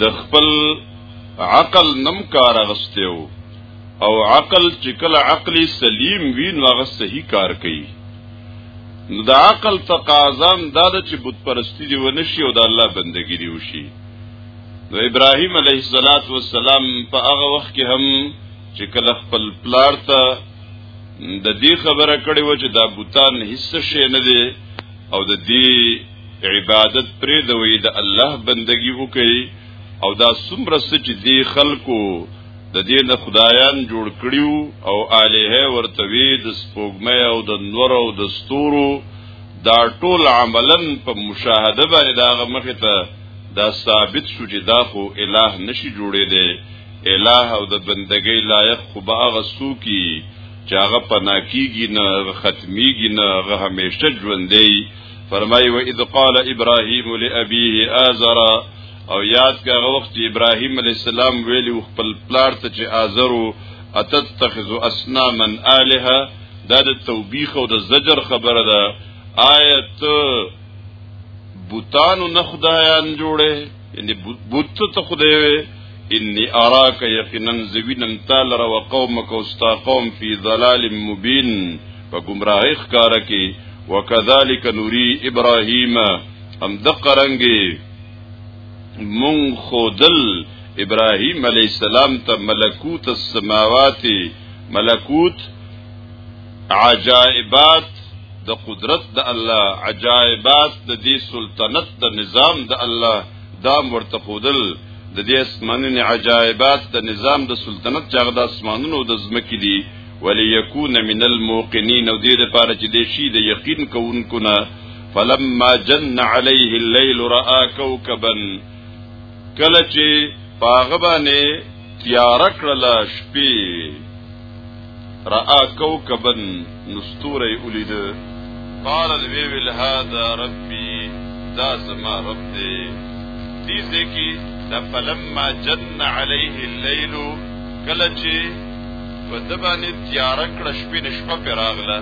د خپل عقل نم کار غستیو او عقل چې کله عقل سلیم وی نو هغه صحیح کار کوي نو د عقل تقاضا دا ده چې بت پرستی دی ونشي او د الله بندگی دی وشي نو ابراهیم علیه الصلاۃ والسلام په هغه وخت کې هم چې کله خپل پلار ته د دې خبره کړې و چې دا بوتان هیڅ شی نه دی او د دې عبادت پرې دوی د الله بندگی وکړي او دا څومره چې دی خلکو د دې نه خدایان جوړ کړیو او الہ ورته وی د سپوږمۍ او د نور او د ستورو دا ټول عملا په مشاهده باندې دا مخه ته دا ثابت شو چې دا خو الہ نشي جوړې دی الہ او د بندګۍ لایق خو باغ سو کی چاغه پناکیږي نه ختميږي نه هغه همیشه ژوندې فرمایي و اذ قال ابراهيم لابيه آزر او یاد کغه وخت چې ابراهيم عليه السلام ویلی خپل پلار ته چې آزرو اتتخذ اصناما الها دا د توبیخ او د زجر خبره ده آیت بوتانو نه خدایان جوړه یعنی بوت ته خدای وي انی اراک یقینا زوینم تعالی را وقومک استا قوم فی ضلال مبین په گمراهی ښکارا کی وکذالک نوری ابراهیم ام دقرنګي مون خودل ابراهيم عليه السلام ته ملکوت السماوات ملکوت عجائبات د قدرت د الله عجائبات د دې سلطنت د نظام د الله دا ورته خودل د دې اسمانونو عجائبات د نظام د سلطنت چې هغه د اسمانونو د زمکې دي وليكون من الموقنين او دې لپاره چې دې شي د یقین کوونکو نه فلما جن عليه الليل راى كوكبا کله چې پاغه باندې تیار کړل شپې را کوكبا نستوري اولید قال وی ویل هذا ربي دا زما رب دی دې ځکه د فلما جن عليه الليل کله چې په د باندې تیار کړ شپې نشپه پر راغله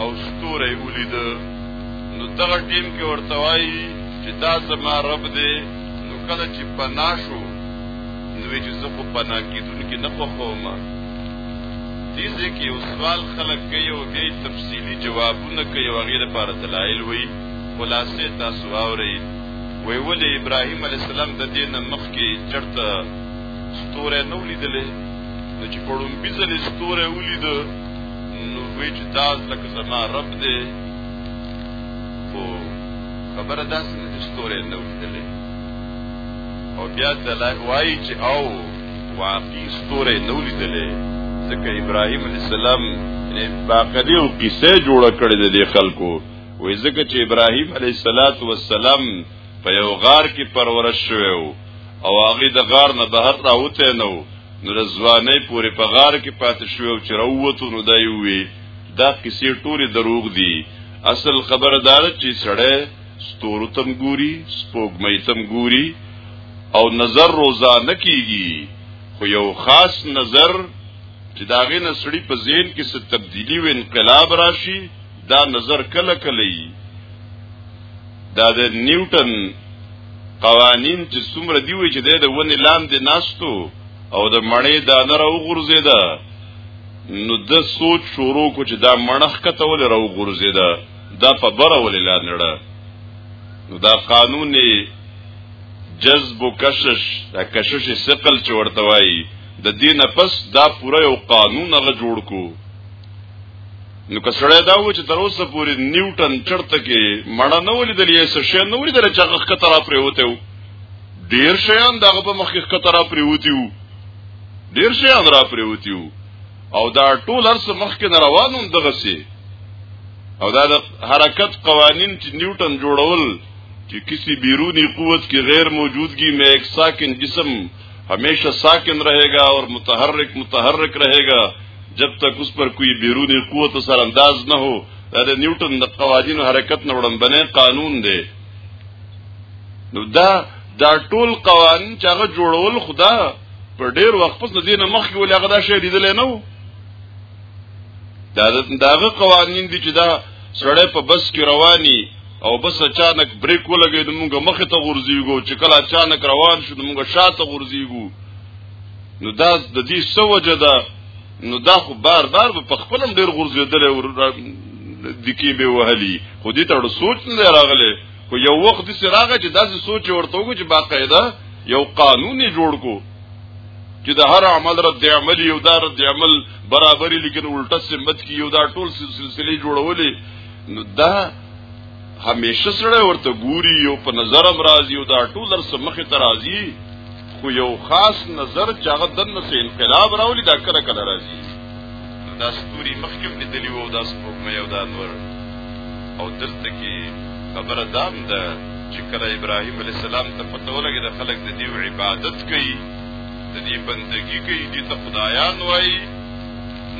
او ستوري ولید نو دغه ټیم کې ورته وایي چې دا زما رب دی نو کله چې پنا شو نو چې زه خو پنا کېدونکي نه خوښوم دې ځکه یو سوال خلک کوي او بیا تفصیلي جوابونه کوي او هغې لپاره دلایل وایي خلاصې تاسو واورئ وی ولې ابراهیم علی السلام د دین مخکې چرته ستوره نو لیدلې نو چې پړم بيزلې ستوره ولید نو وی چې دا لکه زما رب دی خبره داسې ده چې ستوری نه وتلی او بیا دلایل وایي چې او واقعي ستوری نه ولیدلی ځکه ابراهیم علیه السلام باقدي او قصه جوړه کړې ده د خلکو وې ځکه چې ابراهیم علیه السلام په یو غار کې پرورش شوی او هغه د غار نه بهر راوته نه نو د ځواني پورې په غار کې پاتې شو او چې راووتو نو دا یو وی دا کیسې ټوله دروغ دي اصل خبره دا ده چې سړی ستورو تم ګوري سپوږمۍ تم ګوري او نظر روزا نه کیږي خو یو خاص نظر چې داغه نسړي په ذهن کې څه تبدیلی او انقلاب راشي دا نظر کله کله یي دا د نیوټن قوانین چې څومره دی وي چې د ونې لاندې ناستو او د مړې دانه راوغورځیدا نو د سوچ شروع کو چې دا مړخ کته ول راو ګرځیدا دا په بره ول لا نړه نو دا قانون جذب او کشش دا کشش ثقل چې ورته وایي د دینه پس دا پوره یو قانون هغه جوړ کو نو کسړی دا و چې تر اوسه پورې نیوټن چرته کې مړه نه ولیدل یې څه شی نه ولیدل چې هغه کتره پرې وته ډیر شیان دغه په مخ کې کتره پرې وتی وو ډیر شي ان را پریوتیو او دا ټول ارس مخکې نه روانو دغه سي او دا د حرکت قوانین چې نیوټن جوړول چې کسی بیرونی قوت کې غیر موجودګي مې ایک ساکن جسم همیشه ساکن رہے گا اور متحرک متحرک رہے گا جب تک اس پر کوئی بیرونی قوت سر انداز نہ ہو دا د نیوټن د قوانینو حرکت نه وړاندې قانون دی نو دا دا ټول قوانین چې هغه جوړول خدا په ډیر وخت پس د دینه مخکې ولې هغه دا شی لیدل نه وو دا داغه قوانین دي چې دا سړی په بس کې رواني او بس اچانک بریک ولګي د موږ مخه ته غورځيږو چې کله اچانک روان شو د موږ شاته غورځيږو نو دا د دې سوجه ده نو دا خو بار بار په خپلم ډیر غورځېدل او دکی به وهلی خو دې ته سوچ نه راغله خو یو وخت دې راغی چې داسې سوچ ورته وکړو چې باقاعده یو قانون جوړ کو چې د هر عمل رد عمل یو دار رد عمل برابرې لیکن الټه سمت کی یو دا ټول سلسله جوړولې نو دا همیشه سره ورته ګوري یو په نظر امراض یو دا ټول در سمخه ترازی خو یو خاص نظر چې هغه دنه سه انقلاب راولي دا کله کله راځي دا ستوري مخکې لیدلی وو دا سپوږمۍ او دا نور او دلته کې خبره دام ده چې کله ابراهیم علی السلام ته پته ولګي د خلک د دیو عبادت کوي د دې بندگی کوي دي ته خدایان وایي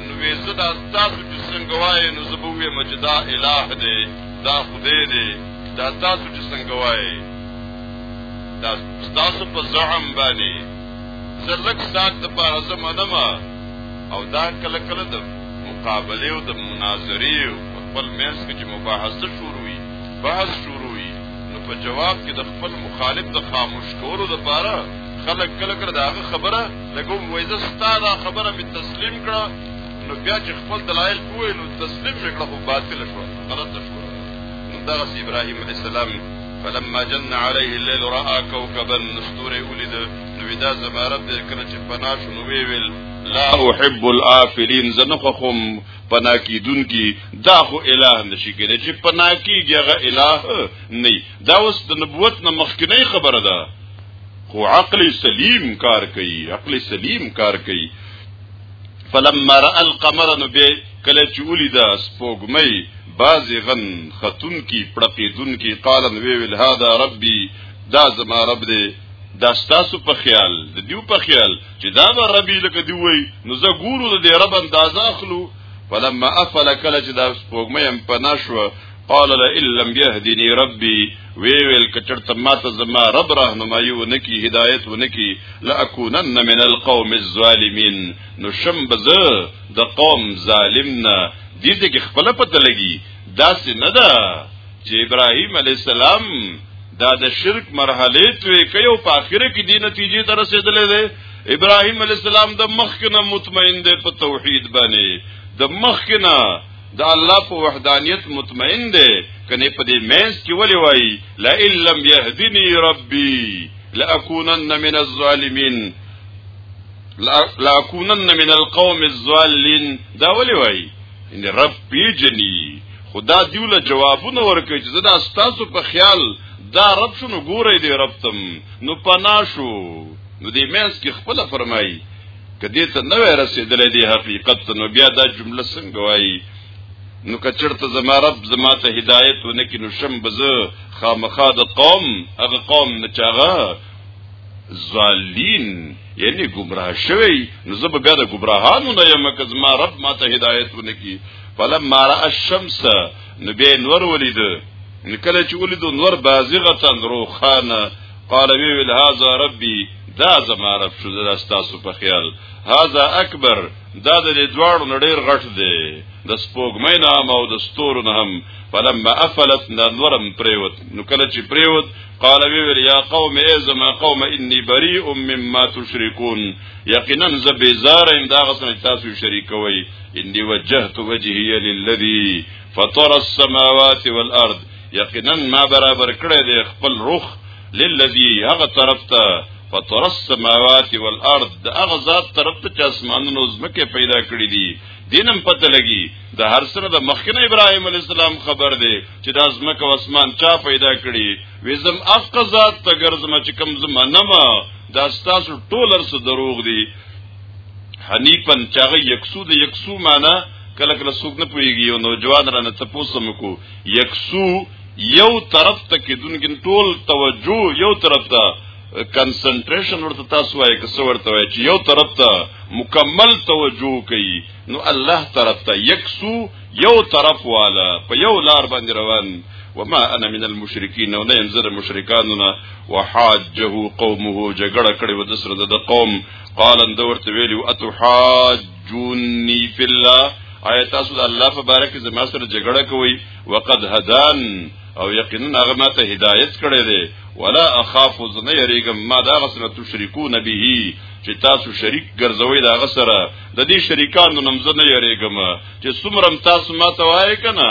نو وې زدا تاسو چې څنګه وایي نو زبوې مجدا الہ دی دا خدای دی دا تاسو چې څنګه وایي دا ستاسو په زعم باندې زه لږ ساعت د پاره زه منم او دا کله کله د مقابله او د مناظرې او خپل منځ کې چې مباحثه شروع وي بحث شروع وي نو په جواب کې د خپل مخالف د خاموش کولو لپاره خلک کله کله دا خبره لګوم وایي زه ستاسو خبره به تسلیم کړه نو بیا چې خپل دلایل کوی نو تسلیم شي کړه خو باطل شو غلط شو نو دا ابراهیم علیه السلام فلما جن عليه الليل راى كوكبا ستوري ولد نو دا زما رب دې کړ چې پنا شو نو ویل لا احب الافلين زنخخم پنا کی دن کی دا خو الہ نشی کېږي چې پنا کیږي هغه الہ نه دا اوس د نبوت نه مخکنی خبره ده خو عقل سلیم کار کوي عقل سلیم کار کوي فلما را القمر نو به کله چې ولیدا سپوږمۍ بازغن خاتون کی پړقیدون کی قالن وی ویل هاذا ربي دا زما رب دی دا ستاسو په خیال د دیو په خیال چې دا به ربي لکه دی وای نو زه ګورو د دې رب اندازه اخلو فلما افل کله چې دا سپوږمې هم پنا شو قال لا ان لم يهدني ربي وی ویل کچرته ماته زما رب راهنمایي ونکي هدایت ونکي لاكونن من القوم الظالمين نو شم بزه د قوم ظالمنا دې دې کې خپل پته لګي دا څه نه ده چې ابراهيم عليه السلام دا د شرک مرحله توې کوي او په اخر کې دې نتیجې ته رسیدلې ده ابراهيم عليه السلام د مخکنه مطمئن دی په توحید باندې د مخکنه د الله په وحدانیت مطمئن دی کنه په دې مېز کې ولې وایي لا الا يهدني ربي لاكونن من الظالمين لا کونن من القوم الظالین دا ولی وای ان رب پیجنی خدا دیوله جوابونه ورکړي چې دا ستاسو په خیال دا رب شنو ګورې دی رب تم نو پناشو نو دې مینس کې خپل فرمایي کدی ته نو رسیدلې دی حقیقت نو بیا دا جمله څنګه وایي نو کچرته زما رب زما ته هدایت ونکې نو شم بزه خامخا د قوم هغه قوم نه چاغه زالین یعنی گمراه شوی نو زه به بیا د گمراهانو نه یم که زما رب ما ته هدایت ونکي فلما را الشمس نو بیا نور ولید کله چې ولید نور بازغه تن روخانه قال وی ویل هاذا ربي دا زما رب شو زه تاسو په خیال هاذا اکبر دا د دوړو نړیر غټ دی د سپوږمۍ نام او د ستورو نام فلما افلت نورم پریوت نو کله چې پریوت قال وی ویل یا قوم ای زما قوم انی بریء مما تشركون یقینا ز بیزار ایم دا غسن تاسو شریک کوي انی وجهت وجهي للذي فطر السماوات والارض یقینا ما برابر کړی دی خپل روح للذي هغه طرف ته فطر السماوات والارض هغه ذات طرف ته چې اسمانونو زمکه پیدا کړی دي دینم پته لګي د هر سره د مخکنه ابراهيم عليه السلام خبر دی چې د ازمکه او اسمان چا پیدا کړي وزم افقزات ته ګرځم چې کم زمنما دا ستاسو ټولر سره دروغ دي حنیفن چاغه یکسو د یکسو معنی کله کله سوق نه پويږي او نوجوان را نه تاسو مکو یکسو یو طرف ته کې دونکو ټول توجه یو طرف ته کنسنټریشن ورته تاسو وایي که څه ورته وایي چې یو طرف ته مکمل توجه کوي نو الله طرف ته یکسو یو طرف والا په یو لار باندې روان وما انا من المشرکین نو نه انزر مشرکاننا وحاجه قومه جګړه کړي و د سره د قوم قال ان دورت ویلو اتحاجونی فی الله آیا تاسو د الله په باره کې زما سره جګړه کوي وقد هدان او یقینا هغه ماته هدایت کړی دی ولا اخاف ذنه یریګم ما دا غسر تشرکون به چې تاسو شریک ګرځوي دا غسر د دې شریکانو نوم زه نه یریږم چې څومره تاسو ما ته وایې کنه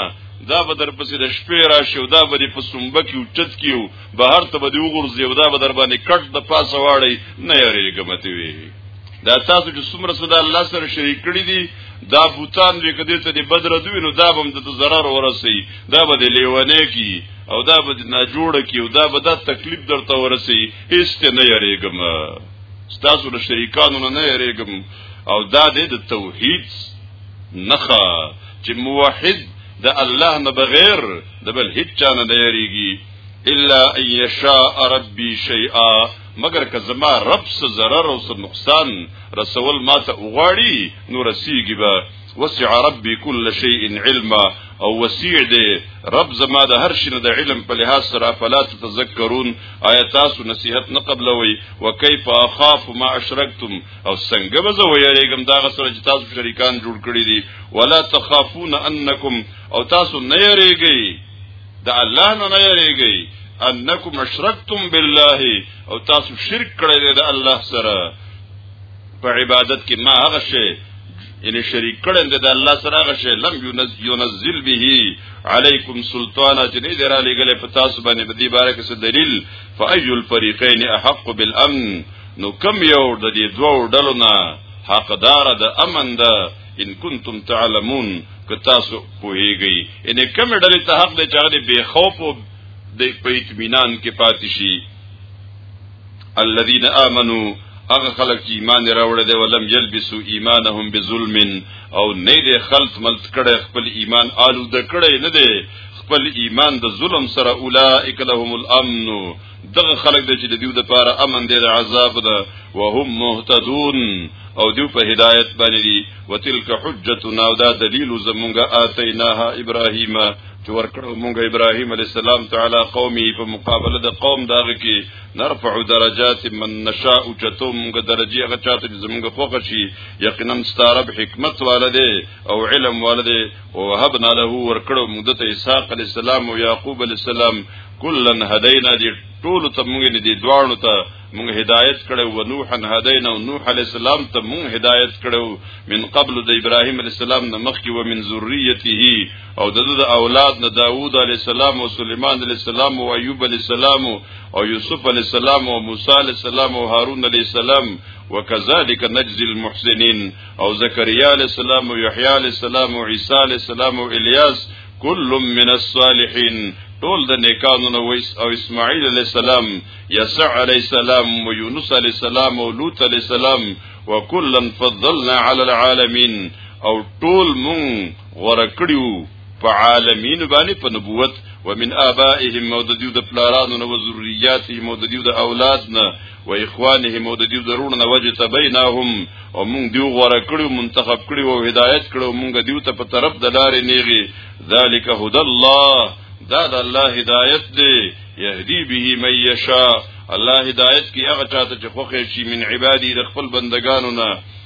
دا به در پسې د شپې راشي او دا به دې په سنبه کې اوچت کیو بهر ته به دې وغورځي او دا به در باندې کټ د پاسه واړی نه یریږم ته وی دا تاسو چې څومره صدا الله سره شریک کړی دي دا بوتان وی کده ته دې بدر دوی نو دا به د zarar ورسي دا به دې لیونه کی او دا به نه جوړ کی او دا به د تکلیف درته ورسي هیڅ نه یریږم ستاسو د شریکانو نه نه یریږم او دا دې د توحید نخا چې موحد د الله نه بغیر د بل هیڅ چا نه نه یریږي الا ان یشاء ربی شیئا مگر که زما رب څه zarar او څه نقصان رسول ماته وغواړي نو رسیږي به وسع ربي كل شيء علما او وسيع دي رب زما د هر شي د علم په لحاظ سره فلا تتذكرون آیات تاسو نصيحت نه قبلوي وكيف اخاف ما اشركتم او څنګه به زه ويریږم دا غسر چې تاسو شریکان جوړ کړی دي ولا تخافون انکم او تاسو نه یریږئ د الله نه نه یریږئ انکم اشرکتم بالله او تاسو شرک کړی دی د الله سره په عبادت کې ما هغه شی یعنی شریک کړه د الله سره هغه شی لم ينزل به علیکم سلطانا چې دې درا لګل په تاسو باندې په دې باره کې څه دلیل فای الفریقین احق بالامن نو کم یو د دې دوه ډلو نه حقدار د امن ده ان کنتم تعلمون که تاسو پوهیږئ ان کم ډلې ته حق دی چې هغه به خوف او د په اطمینان کې پاتې شي الذين امنوا هغه خلک چې ایمان راوړی دی ولم یلبسو ایمانهم بظلم او نه دی خلط ملت کړي خپل ایمان آلوده کړي نه دی خپل ایمان د ظلم سره اولئک لهم الامن دغه خلک د چې د دیو د پاره امن دی د عذاب ده وهم مهتدون او دیو په هدایت باندې دي وتلک حجتنا او دا دلیل زمونږه اتیناها ابراهیم چې ورکړو مونږه ابراهیم علی السلام تعالی قومي په مقابله د قوم داغه کې نرفع درجات من نشاء چتو موږ درجه هغه چاته چې زموږ خوښ شي یقینا ستارب حکمت والده او علم والده او وهبنا له ورکړو موږ د اسحاق علی السلام او یعقوب علی السلام کلن هدینا دي ټول ته موږ نه دي دواړو ته موږ هدایت کړو و نوحا هدینا او نوح علی السلام ته موږ هدایت کړو من قبل د ابراهیم علی السلام نه مخکې و من ذریته او د اولاد نه داوود علی السلام او سليمان علی السلام او ایوب علی السلام او یوسف علی السلام او موسی علی السلام او هارون علی السلام وکذالک نجزی المحسنین او زکریا علی السلام او یحیی علی السلام او عیسی علی السلام او الیاس کل من الصالحین ټول د نیکانو نو ویس او اسماعیل علی السلام یسع علی السلام او یونس علی السلام او لوط علی السلام وکلا فضلنا علی العالمین او ټول مون غره کړیو په عالمین باندې په نبوت ومن آبائهم او د دیو د پلارانو نو ذریاتهم او د دیو د اولاد نه و اخوانهم او د دیو د رونو نه وجه تبینهم او مونږ دیو غوړه کړو منتخب کړو او هدایت کړو مونږ دیو ته په طرف د لارې نیغي ذالک هدى الله دا د الله هدایت دی يهدي به من يشاء الله هدایت کی هغه چاته چې خوښ شي من عبادي د خپل بندگانو نه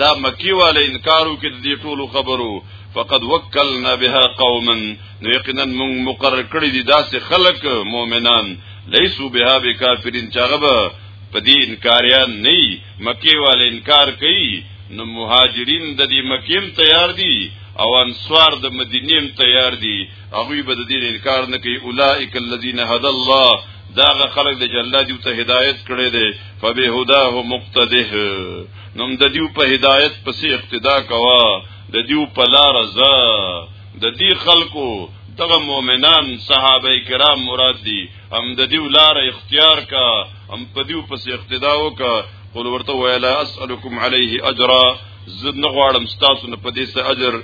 دا مکی والے انکارو کې د دې ټولو خبرو فقد وکلنا بها قوما نو یقینا موږ مقرر کړی دي داسې خلق مؤمنان لیسو بها بکافرین چاغبه په دې انکاریان نه مکی والے انکار کوي نو مهاجرین د دې مکیم تیار دي او انصار د مدینیم تیار دي هغه به د دې انکار نه کوي اولائک الذین هدى الله دا غ خلق د جلا دیو ته هدایت کړي دي فبهداه مقتده نوم د دیو په هدایت پسې اقتدا کوا د دیو په لار زه د دې خلکو دغه مؤمنان صحابه کرام مراد دي هم د دیو لار اختیار کا هم په دیو پسې اقتدا وکا قل ورته ویلا اسالکم علیه اجرا زد نغواړم ستاسو نه په دې اجر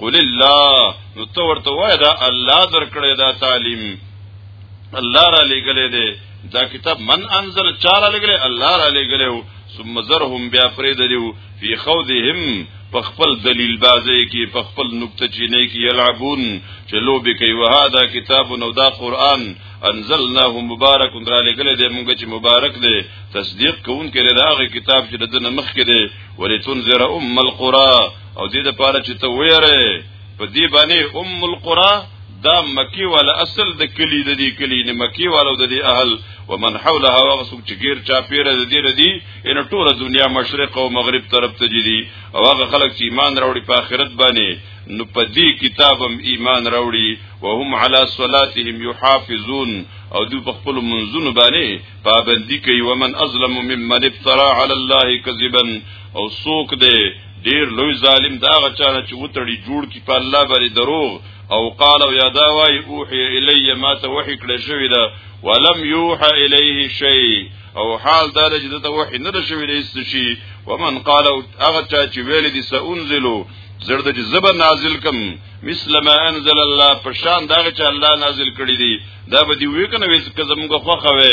قل الله نو تو ورته وای دا الله درکړی دا تعلیم الله را لګلې دی دا کتاب من انزل چاره لګلې الله را لګلې ثم زرهم بیا پرې دلیو فی خوذهم پخپل دلیل بازی کی پخپل نقطه چینه کی یلعبون چې لوبي کوي وهذا کتاب نو دا قران انزلناه مبارک در لګل دې مونږ چې مبارک دې تصدیق کوون کې راغی کتاب چې د مخ کې دې ولې تنذر ام القرى او دې د پاره چې ته ویره په دې باندې ام القرى دا مکی والا اصل د کلی د دې کلی نه مکی والا د دې اهل ومن حولها وغسوک چې غیر چا پیره د دې ردی ان ټوله دنیا مشرق او مغرب طرف ته جدي او هغه خلک چې ایمان راوړي په آخرت باندې نو په دې کتابم ایمان راوړي وهم علی صلاتهم یحافظون او دوی په خپل منځونو باندې پابندي کوي ومن ازلم ممن افترا علی الله کذبا او سوک دی ډیر لوی ظالم دا غچانه چې وتړي جوړ کی په الله باندې دروغ او قال او یادا وای اوحی الی ما ته وحی کړه شوی دا ولم یوحى الیه شی او حال دا چې دته وحی نه شوی دی څه شي ومن قال هغه چا چې ویل دي سانزلو زرد چې زبر نازل کم مثل ما انزل الله پشان دا چې الله نازل کړی دی دا به دی وی کنه وې چې زموږ خوخه وې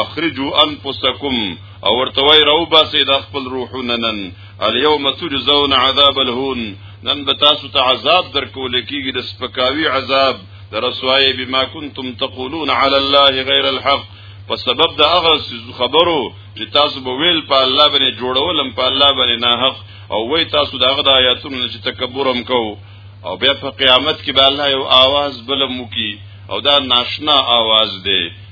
اخرجوا انفسکم او ورتوی راو باسي د خپل روحونه نن اليوم تجزون عذاب الهون نن به تاسو ته عذاب درکول کیږي د سپکاوي عذاب د رسوایی بما کنتم تقولون علی الله غیر الحق په سبب د هغه خبرو چې تاسو به ویل په الله باندې جوړولم په الله باندې نه حق او وای تاسو د هغه د آیاتونو چې تکبرم کو او بیا په قیامت کې به الله یو आवाज بلم کی او دا ناشنا आवाज دی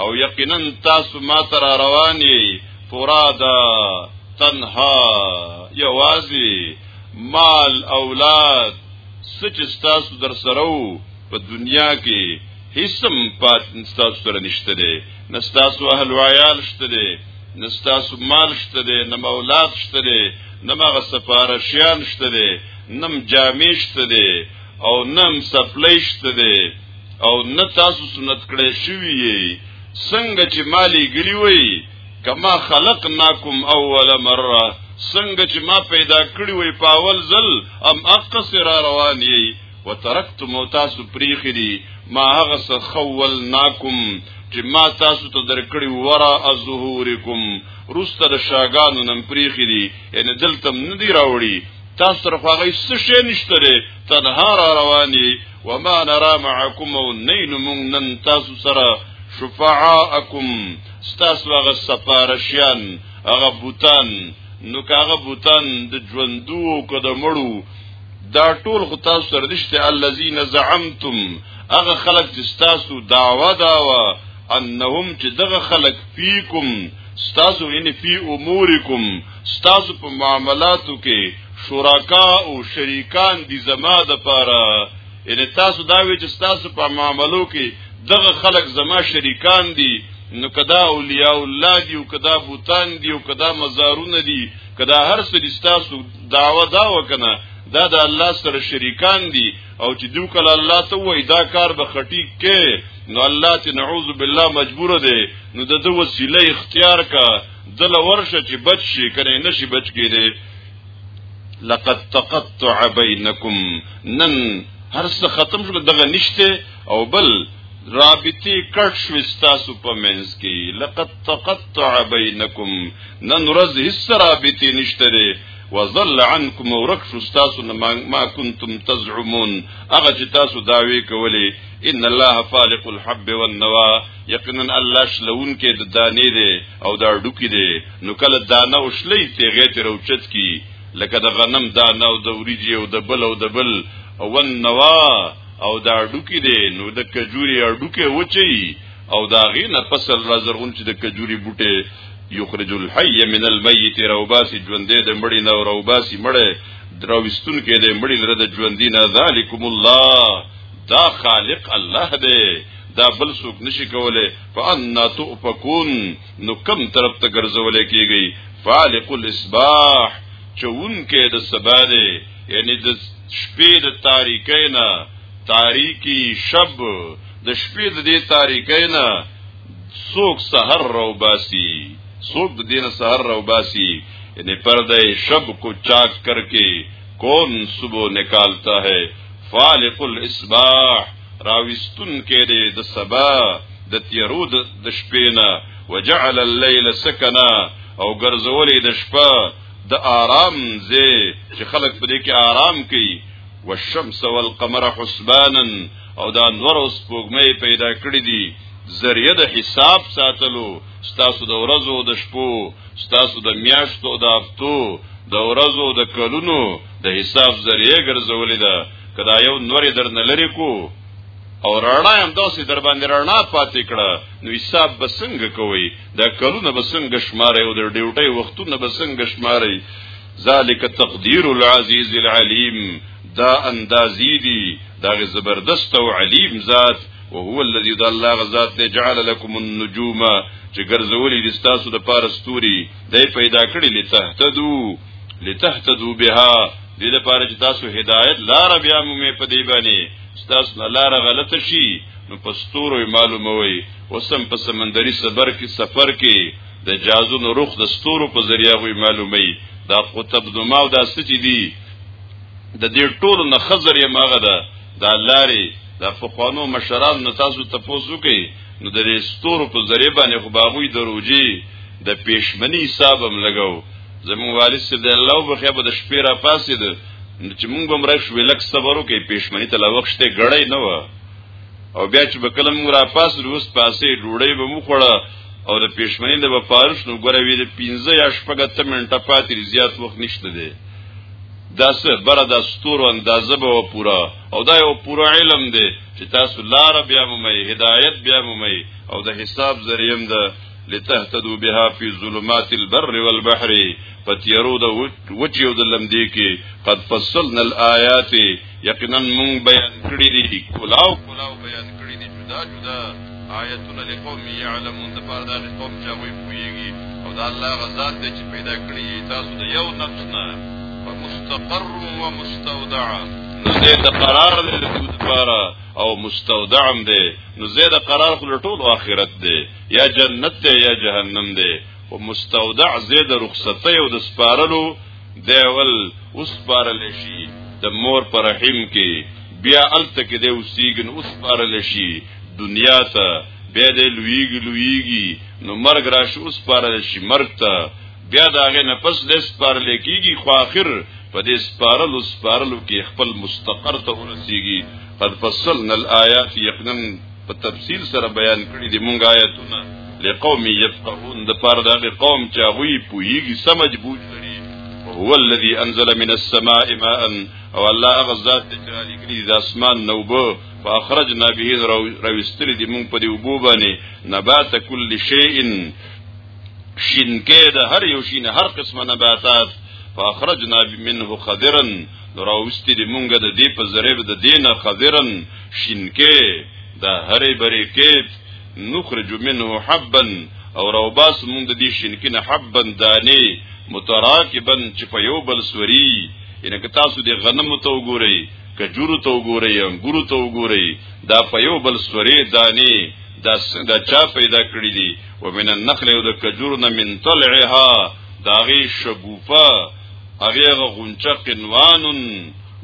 او یقینا تاسو ما تر روان یې فرادا تنها یوازې مال اولاد سچ تاسو در سره وو په دنیا کې هیڅم پات تاسو سره نشته دی نه تاسو اهل وعیال شته دی نه تاسو مال شته دی نه اولاد شته دی نه مغه سفارشیان شته دی نم جامې شته دی او نم سپلیشت دی او نه تاسو سنت کړی شوی یی څنګه چې مالی ګلی وی کما خلقناکم اول مره څنګه چې ما پیدا کړی وی په اول ځل ام اقصر روان یی وترکتم تاسو پریخری ما هغه سخول ناکم چې ما تاسو ته درکړی ورا ظهورکم روسته د شاګانو نن پریخي دي یعنی دلته نه دی راوړي تاسو سره خو هغه څه شي نشته تنها را رواني وما نرى معكم نين من نن تاسو سره شفعاءکم تاسو هغه سفارشیان هغه بوتان نو کاغه بوتان د ژوندو کډ مړو دا ټول خو تاسو سره نشته الذين زعمتم هغه خلک چې تاسو داوا داوا انهم چې دغه خلک فیکم تاسو ان فی امورکم ستاسو په معاملاتو کې شرکا او شریکان دي زما د پاره یعنی تاسو دا وی چې تاسو په معاملو کې دغه خلک زما شریکان دي نو کدا اولیاء الله دی او کدا بوتان دی او کدا مزارونه دی کدا هر څه دي تاسو داوا دا وکنه دا د الله سره شریکان دي او چې دوی کله الله ته وای دا کار به خټی کې نو الله چې نعوذ بالله مجبور دی نو د دوه وسیله اختیار کا دل ورشه چې بچ شي کنه نشي بچ کېږي لقد تقطع بينكم نن هر څه ختم شو دغه نشته او بل رابطه کټ شو تاسو په منځ کې لقد تقطع بينكم نن ورځ هیڅ رابطه نشته وظل عنكم ورکش استاسو ما كنتم تزعمون اغا چې تاسو داوی کولی ان الله فالق الحب والنوا یقینا الله شلون کې د دانې دی او دا ډوکی دی نو کله دانه او شلې تیغه تر اوچت کی لکه د غنم دانه او د وریجې او د بل او د بل او ون نوا او دا ډوکی دی نو د کجوري ډوکه وچی او دا غي نه فصل را زرغون چې د کجوري بوټي یخرج الحي من الميت روباسي ژوندې د مړی نه روباسي مړې دروستون کې د مړی لره د ژوندې نه ذالکم الله دا خالق الله دی دا بل څوک نشي کوله فان تؤفكون نو کم طرف ته ګرځول کیږي فالق الاسباح چون کې د سبا دی یعنی د شپې د تاریکۍ نه تاریکی شب د شپې د دې تاریکۍ نه څوک سحر رو باسي څوک د دین سحر رو باسي یعنی پردې شب کو چاک کر کے کون صبح نکالتا ہے فالق الاسباح راوستون کې دې د سبا د تیرو د شپې نه وجعل الليل سکنا او ګرځولې د شپه د آرام زی چې خلک په دې کې آرام کوي والشمس والقمر حسبانا او دا نور اوس پوګمې پیدا کړې دي ذریعہ د حساب ساتلو ستاسو د ورځو د شپو ستاسو د میاشتو د هفتو د ورځو د کلونو د حساب ذریعہ ګرځولې ده کدا یو نور در نه لری کو او رڼا هم داسې در باندې رڼا پاتې کړه نو حساب بسنګ کوي دا کلونه بسنګ شماري او د ډیوټي وختونه بسنګ شماري ذالک تقدیر العزیز العلیم دا اندازی دی دا زبردست او علیم ذات وهو الذي ذا الله غزاد ته جعل لكم النجوم چې ګرځولې دي تاسو د پارستوري دای پیدا کړی لته تدو لته تدو بها دې لپاره چې تاسو هدایت لار بیا مومې په دی باندې تاسو نه لار غلطه شي نو په ستورو معلوموي وسم په سمندري سفر کې سفر کې د جازونو رخ د ستورو په ذریعہ غوي معلومي دا قطب نما او دا سچ دي د دې ټولو نه خزر یې ماغه ده دا لارې د فقانو مشران نو تاسو تاسو کې نو د ستورو په ذریعہ باندې خو باغوي دروځي د پېشمنی حساب هم لګاو زمون والد سید الله وبخیا به د شپې را پاسې ده چې مونږ به مرښ ویلک صبر وکي پېشمنی ته لا وخت ته غړې نه و او بیا چې به کلم را پاس روس پاسې ډوړې به مو خوړه او د پېشمنی د وپارښ نو ګره وی د 15 یا شپږ ته منټه پاتې زیات وخت نشته دی دا سه بره دا ستورو اندازه به و پورا او دا یو پورا علم دی چې تاسو لار بیا مې هدایت بیا مې او د حساب ذریعہ د لتهتدوا بها في ظلمات البر والبحر پتیرو د وچی او د لمدی کې قد فصلنا الآيات یقینا مون بیان کړی دي کلاو کلاو بیان کړی دي جدا جدا آیتونه لقوم يعلمون د پاره د قوم چې وي پويږي او دا الله غزا دې چې پیدا کړی تاسو د یو نفس نه مستقر و مستودع نو دې د قرار دې د پاره او مستودعم دې نو زه د قرار خپل ټول اخرت دې یا جنت دی یا جهنم دی او مستودع زید رخصته او د سپارلو دی ول اوس سپارل شي د مور پر رحم کې بیا الته کې دی اوسېګن اوس سپارل شي دنیا ته بیا دی لویږي لویږي نو مرګ راشي اوس سپارل شي مرګ ته بیا داغه نه پس د سپارل کېږي خو اخر په دې سپارلو سپارلو کې خپل مستقر ته ورسیږي قد فصلنا الآيات یقینا په تفصیل سره بیان کړی دی مونږ آیتونه لقوم یفقهون د پاره د قوم چې غوي پوهیږي سمج بوج لري هو الذي انزل من السماء ماء او الله هغه ذات چې را لګري د اسمان نوبه فاخرجنا به روستری دی مونږ په دی وبو باندې نبات کل شیء شینکه د هر یو شین هر قسمه نباتات فاخرجنا منه خضرا نو راوستي دي مونږه د دې په ذریب د دینه خضرن شینکه د هرې بری کېت نخرج منه حبا او روباس مونږ د دې شینکې نه حبا دانه متراکبا چې په یو بل سوري ان که تاسو د غنم ته وګورئ کجورو ته وګورئ انګورو ته وګورئ دا په یو بل سوري دانه دا دا چا پیدا کړی دي ومن النخل او د کجورو نه من طلعها داغي شګوفه هغه غونچه قنوانن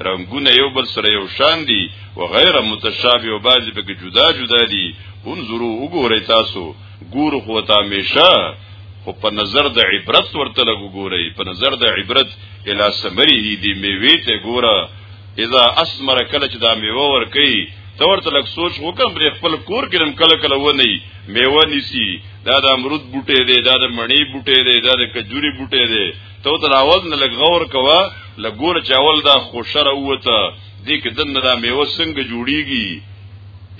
رنگونه یو بل سره یو شان دي او غیر متشابه او بعضی پکې جدا جدا دي انظروا وګورئ تاسو ګور خو ته همیشه خو په نظر د عبرت ورته لګو ګورئ په نظر د عبرت الی ثمره دی میوه ته ګوره اذا اسمر کله چې دا میوه ور کوي ته ورته لږ سوچ وکم پر خپل کور کې هم کله کله ونی میوه نیسی دا د امرود بوټي دی دا د مڼې بوټي دی دا د کجوري بوټي دی ته تر اول نه لګ غور کوا لګور چې اول دا خوشره وته دې کې دنه دا میوه څنګه جوړیږي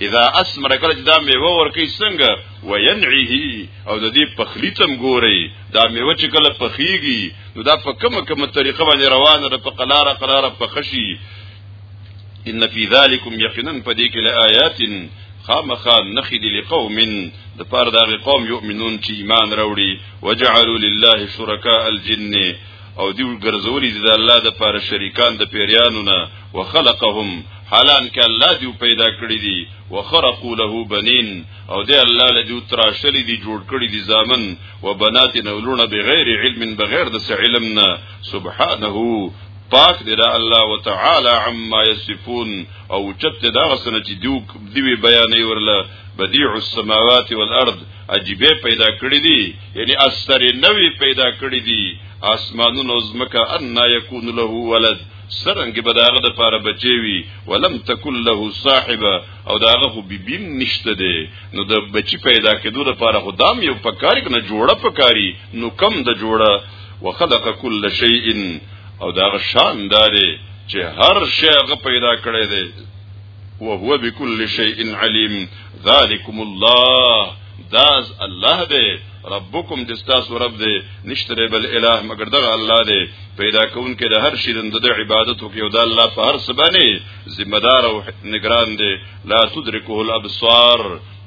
اذا اسمر کله چې دا میوه ورکی څنګه وینعه او د دې پخلی تم ګوري دا میوه چې کله پخیږي نو دا په کومه کومه طریقه باندې روانه ده په قلاره قلاره پخشي ان فی ذالکم یقینا فدی کل آیات خامخا نخی دی لقوم د پاره دا قوم یؤمنون چې ایمان راوړي وجعلوا لله شركاء الجن او دی ګرځولې د الله د پاره شریکان د پیریانو نه وخلقهم حالان کې الله دی پیدا کړی دی وخرقوا له بنین او دی الله لدی تراشلی دی جوړ کړی دی زامن وبنات نولونه بغیر علم بغیر د علم نه سبحانه پاک دی دا الله وتعالى عما يصفون او چت دا غسنه چې دیو دی بیانې ورله بديع السماوات والارض عجیبه پیدا کړی دي یعنی اثر نوې پیدا کړی دي اسمانونو زمکه ان یکون له ولد سرنګ به داغه د پاره بچي وي ولم تکل له صاحبه او داغه خو بیبیم نشته دی نو د بچی پیدا کېدو لپاره خو دام یو پکاري کنه جوړه پکاري نو کم د جوړه وخلق کل شیء او داغه شان داري چې هر شی غ پیدا کړی دی وهو بكل شيء عليم ذلكم الله داز الله دی ربکم دستاس رب دی نشتره بل اله مگر دغه الله دی پیدا کون کې د هر شي د عبادت او کې د الله په هر سبانه ذمہ دار او نگران دی لا تدرکه الابصار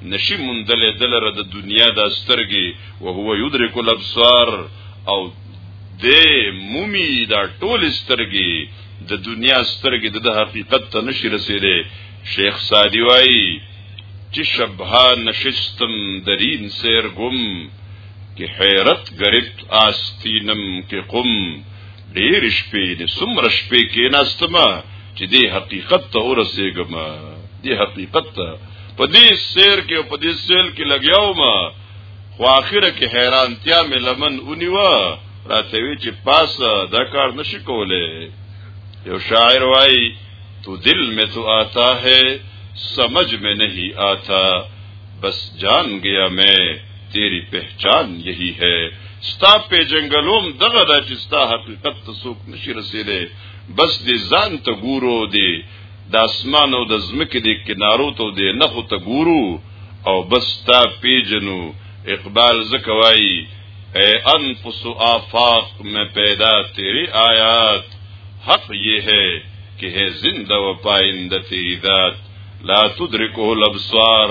نشي مندل دلر د دنیا د سترګي او هو یدرک الابصار او د مومی دا ټول سترګي د دنیا سترګې د حقیقت ته نشي رسیدي شیخ سادی وای چې شبها نشستم درین سیر گم کې حیرت گرفت آستینم کې قم ډیر شپې د سمر شپې کې ناستمه چې دې حقیقت ته ورسېګم دې حقیقت ته په دې سیر کې په دې سیل کې لګیاو ما خو اخره کې حیرانتیا مې لمن ونیوه راته وی چې پاس دا کار نشي کولای یو شاعر وای تو دل میں تو آتا ہے سمجھ میں نہیں آتا بس جان گیا میں تیری پہچان یہی ہے ستا په جنگلوم دغه د چې ستا حقیقت ته څوک نشي رسیدي بس دې ځان ته ګورو دې د اسمان او د زمکه د کنارو ته د نخو ته ګورو او بس تا پیجنو اقبال زکوای اے انفس و آفاق میں پیدا تیری آیات حق یہ ہے کہ ہے زندہ و پائندہ تیری ذات لا تدرکه الابصار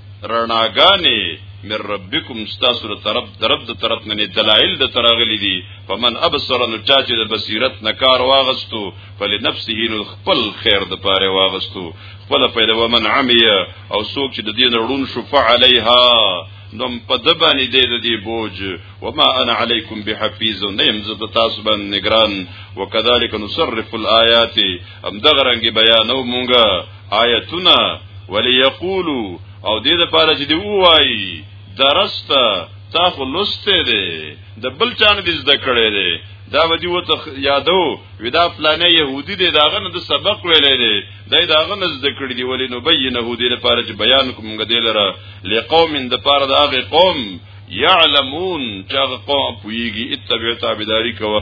رناګانې من ربکم استاسو له طرف درب د طرف نه دلایل د تراغلی دي فمن ابصر نو چا چې د بصیرت نه کار واغستو فلنفسه نو خپل خیر د پاره واغستو خپل پیدا ومن عمی او څوک چې د دین رون شفع علیها نم په د باندې د دې بوج و ما انا علیکم بحفیظ نیم ز د تاسو باندې نگران وکذالک نصرف الایات ام دغرنګ بیانو مونږه آیتونه وليقولو او دې د پاره چې دی وایي درست تا خو لسته دی د بل چانه دې زده کړې دی دا ودی و ته یادو ودا پلانې يهودي دی داغه نه د سبق ویلې دی دای داغه نه زده کړې دی ولې نو بینه دې لپاره چې بیان کوم غدې لره لقوم د پاره د هغه قوم يعلمون چې هغه قوم پويږي اتبع تابعداري کوي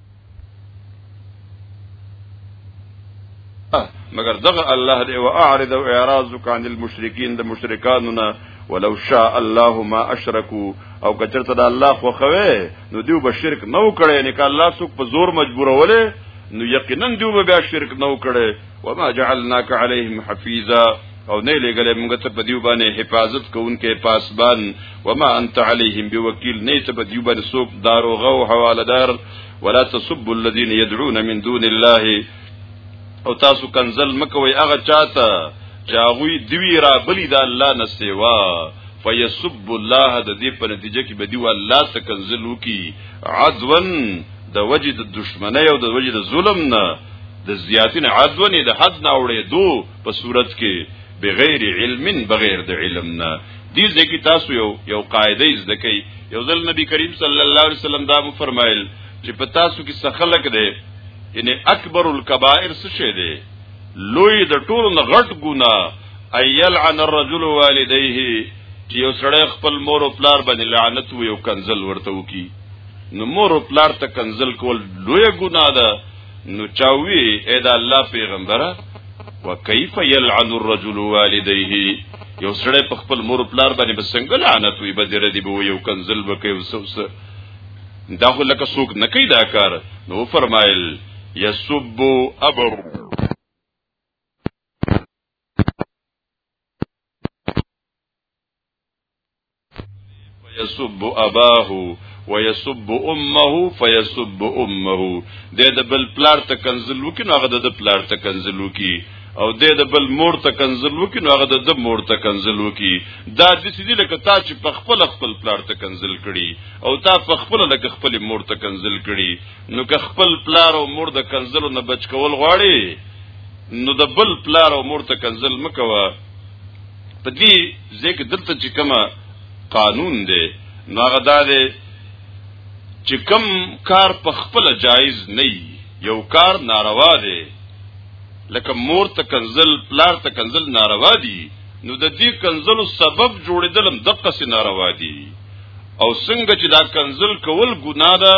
مگر دغه الله دی او اعرض او اعراض کان المشرکین د مشرکانو نه ولو شاء الله ما اشرکو او کچرته د الله خو خوي نو دیو به شرک نو کړي نه ک الله څوک په زور مجبورولې نو یقینا دیو به شرک نو کړي وما جعلناک علیهم حفیظا او نه لګلې موږ ته په دیو باندې حفاظت کوونکې پاسبان وما انت عليهم بوکیل نه ته په دیو باندې سوق داروغه او حوالدار ولا تسب الذين يدعون من دون الله او تاسو کنزل مکوي هغه چاته چاغوی دوی را بلی دا الله نه سیوا فیسب الله د دې په نتیجه کې بدی والله ته کنزل وکي عدوان د وجد دشمنی او د وجد ظلم نه د زیاتین عدوان د حد نه وړې دوه په صورت کې بغیر علم بغیر د علم نه دې ځکه تاسو یو یو قاعده زده کئ یو ځل نبی کریم صلی الله علیه وسلم دا مو فرمایل چې په تاسو کې سخلق دی یعنی اکبر الکبائر څه شه دی لوی د ټولو نه غټ ګنا ایلعن الرجل والديه چې یو سړی خپل مور او پلار باندې لعنت وي او کنزل ورته وکي نو مور او پلار ته کنزل کول لوی ګنا ده نو چاوی اې دا الله پیغمبره وکيف يلعن الرجل والديه یو سړی په خپل مور پلار باندې به څنګه لعنت وي به دې ردی به یو کنزل به کوي وسوس دا خو لکه څوک نه کوي دا کار نو فرمایل یسب ابر يسب اباه ويسب امه فيسب امه د د بل پلار ته کنزل وکي نو هغه د پلار ته کنزل وکي او د د بل مور ته کنزل وکي نو هغه د مور ته کنزل وکي دا د سړي لکه تا چې په خپل خپل پلار ته کنزل کړي او تا په خپل لکه خپل مور ته کنزل کړي نو که خپل پلار او مور د کنزلو نه بچ کول غواړي نو د بل پلار او مور ته کنزل مکوه په دې ځکه دلته چې کومه قانون دی نو هغه دا دی چې کم کار په خپل جایز نه یو کار ناروا دی لکه مور ته کنزل پلار ته کنزل ناروا دی نو د دې کنزلو سبب جوړېدلم دقه سي ناروا دي او څنګه چې دا کنزل کول ګناه ده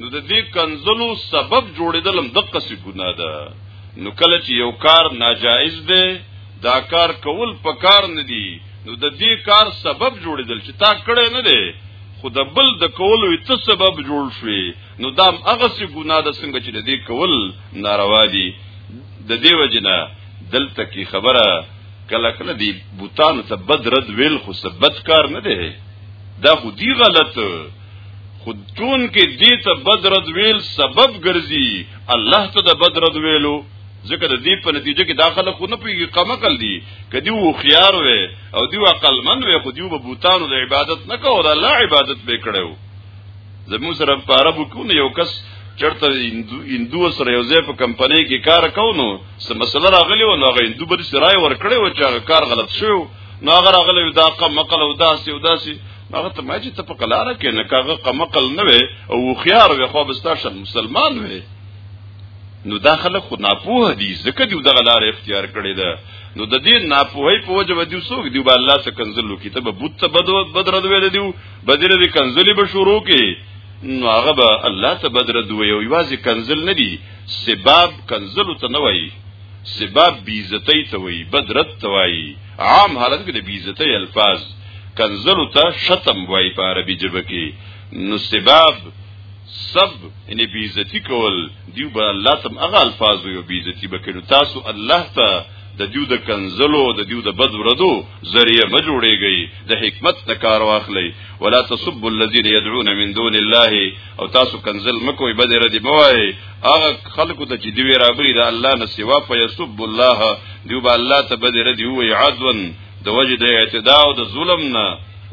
نو د دې کنزلو سبب جوړېدلم دقه سي ګناه ده نو کله چې یو کار ناجایز دی دا کار کول په کار نه دی نو د دې کار سبب جوړیدل چې تا کړی نه دی خو د بل د کولو ته سبب جوړ شوی نو دا هغه څه ګناه ده څنګه چې د دې کول ناروا دي د دې وجنه دلته کې خبره کله کله دی بوتان ته بد رد ویل خو سبت کار نه دی دا خو دی غلط خود چون کې دې ته بد رد ویل سبب ګرځي الله ته د بد رد ویلو ځکه د دې په نتیجه کې داخله خو نه پیږي قمقل دي کدی و خيار وي او دی عقل من وي خو دیو به بوتانو د عبادت نه کوو د الله عبادت به کړو زمو سره په عربو کې یو کس چرته هندو سره یو ځای په کمپنۍ کې کار کو نو سم مسله راغلی و نو هغه هندو بری سرای ور کړی و چې هغه کار غلط شو نو هغه راغلی دا قمقل او داسي او داسي هغه ته ما چې ته په قلاره کې نه کاغه قمقل نه وي او خيار وي خو بستا شر مسلمان وي نو دا خلک خو ناپوه دي ځکه دی دغه لار اختیار کړې ده نو د دې ناپوهۍ په وجه ودی څوک دی به الله څخه کنزلو کتاب بوت ته بدو بدرد ویل دی بدر دې کنزلې به شروع کې نو هغه به الله ته بدرد وی او یوازې کنزل نه دی سباب کنزلو ته نه وایي سباب بیزتی ته وایي بدرد ته وایي عام حالت کې د بیزتی الفاظ کنزلو ته شتم وایي په عربي ژبه کې نو سباب سب ان بیزتی کول دیو به الله تم هغه الفاظ یو بیزتی بکینو تاسو الله ته د دیو د کنزلو د دیو د بد وردو ذریعہ ما جوړیږي د حکمت نه کار واخلي ولا تصب الذين يدعون من دون الله او تاسو کنزل مکوې بد ردی موای هغه خلکو ته چې دی رابري د الله نه سوا فیسب الله دیو به الله ته بد ردی وي عدوا د وجه د اعتداء او د ظلم نه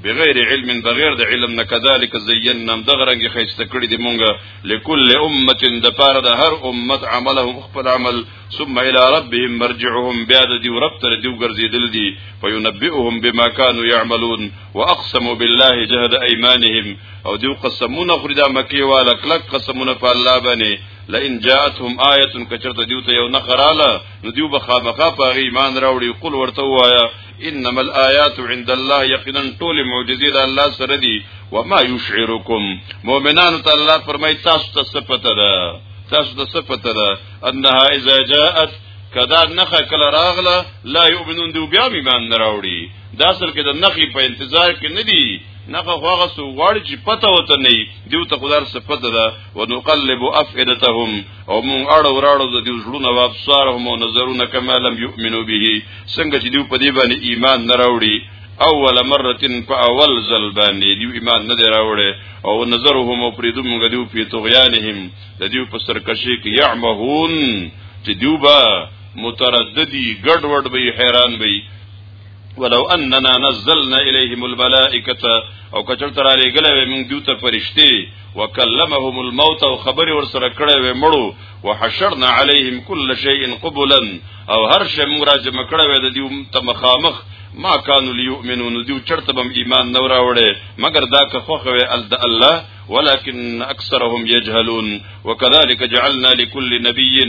بغیر علم بغیر د علم نه کذالک زینا دغه رنګ خیسته کړی دی مونږه لکل امه د پاره د هر امت عمله خپل عمل ثم الى ربهم مرجعهم بیا د دی رب تر دی ګرځیدل دی فینبئهم بما كانوا يعملون واقسموا بالله جهد ايمانهم او دی قسمونه خوري دا مکی والا کلک قسمونه په الله باندې لئن جاءتهم آیه کچرته دیوته یو نخراله نو دیو بخامخه په ایمان راوړي قل ورته وایا انما الایات عند الله یقینا ټول معجزې د الله سره دي و ما یشعرکم مؤمنان ته الله فرمای تاسو ته صفته ده تاسو ته صفته ده انها اذا جاءت کدا نخه کله راغله لا یؤمنون دی بیا ایمان نه راوړي دا سر کې د نخي په انتظار کې نه دي نخه خو هغه سو وړ چې پته وته نه دی ته خدای صفته ده ونقلب افئدتهم او مون اړو راړو د دې زړونه او ابصارهم او نظرونه کما لم يؤمنو به څنګه چې دوی په دې باندې ایمان نه راوړي اول مره په اول ځل باندې دوی ایمان نه راوړي او نظرهم او پریدو مونږ دوی په طغیانهم د دوی په سرکشي کې يعمهون چې دوی به مترددي ګډ وډ به حیران به ولو اننا نزلنا اليهم الملائکه او کچل تر علی گله موږ دیو ته فرشتي وکلمهم الموت او خبر ور سره کړه و مړو وحشرنا عليهم كل شيء قبلا او هر شی موږ را جمع کړه و د دې ته مخامخ ما كانوا ليؤمنون دیو چرته بم ایمان نو راوړې مگر دا که خوخه وي ال د الله ولكن اکثرهم يجهلون وكذلك جعلنا لكل نبي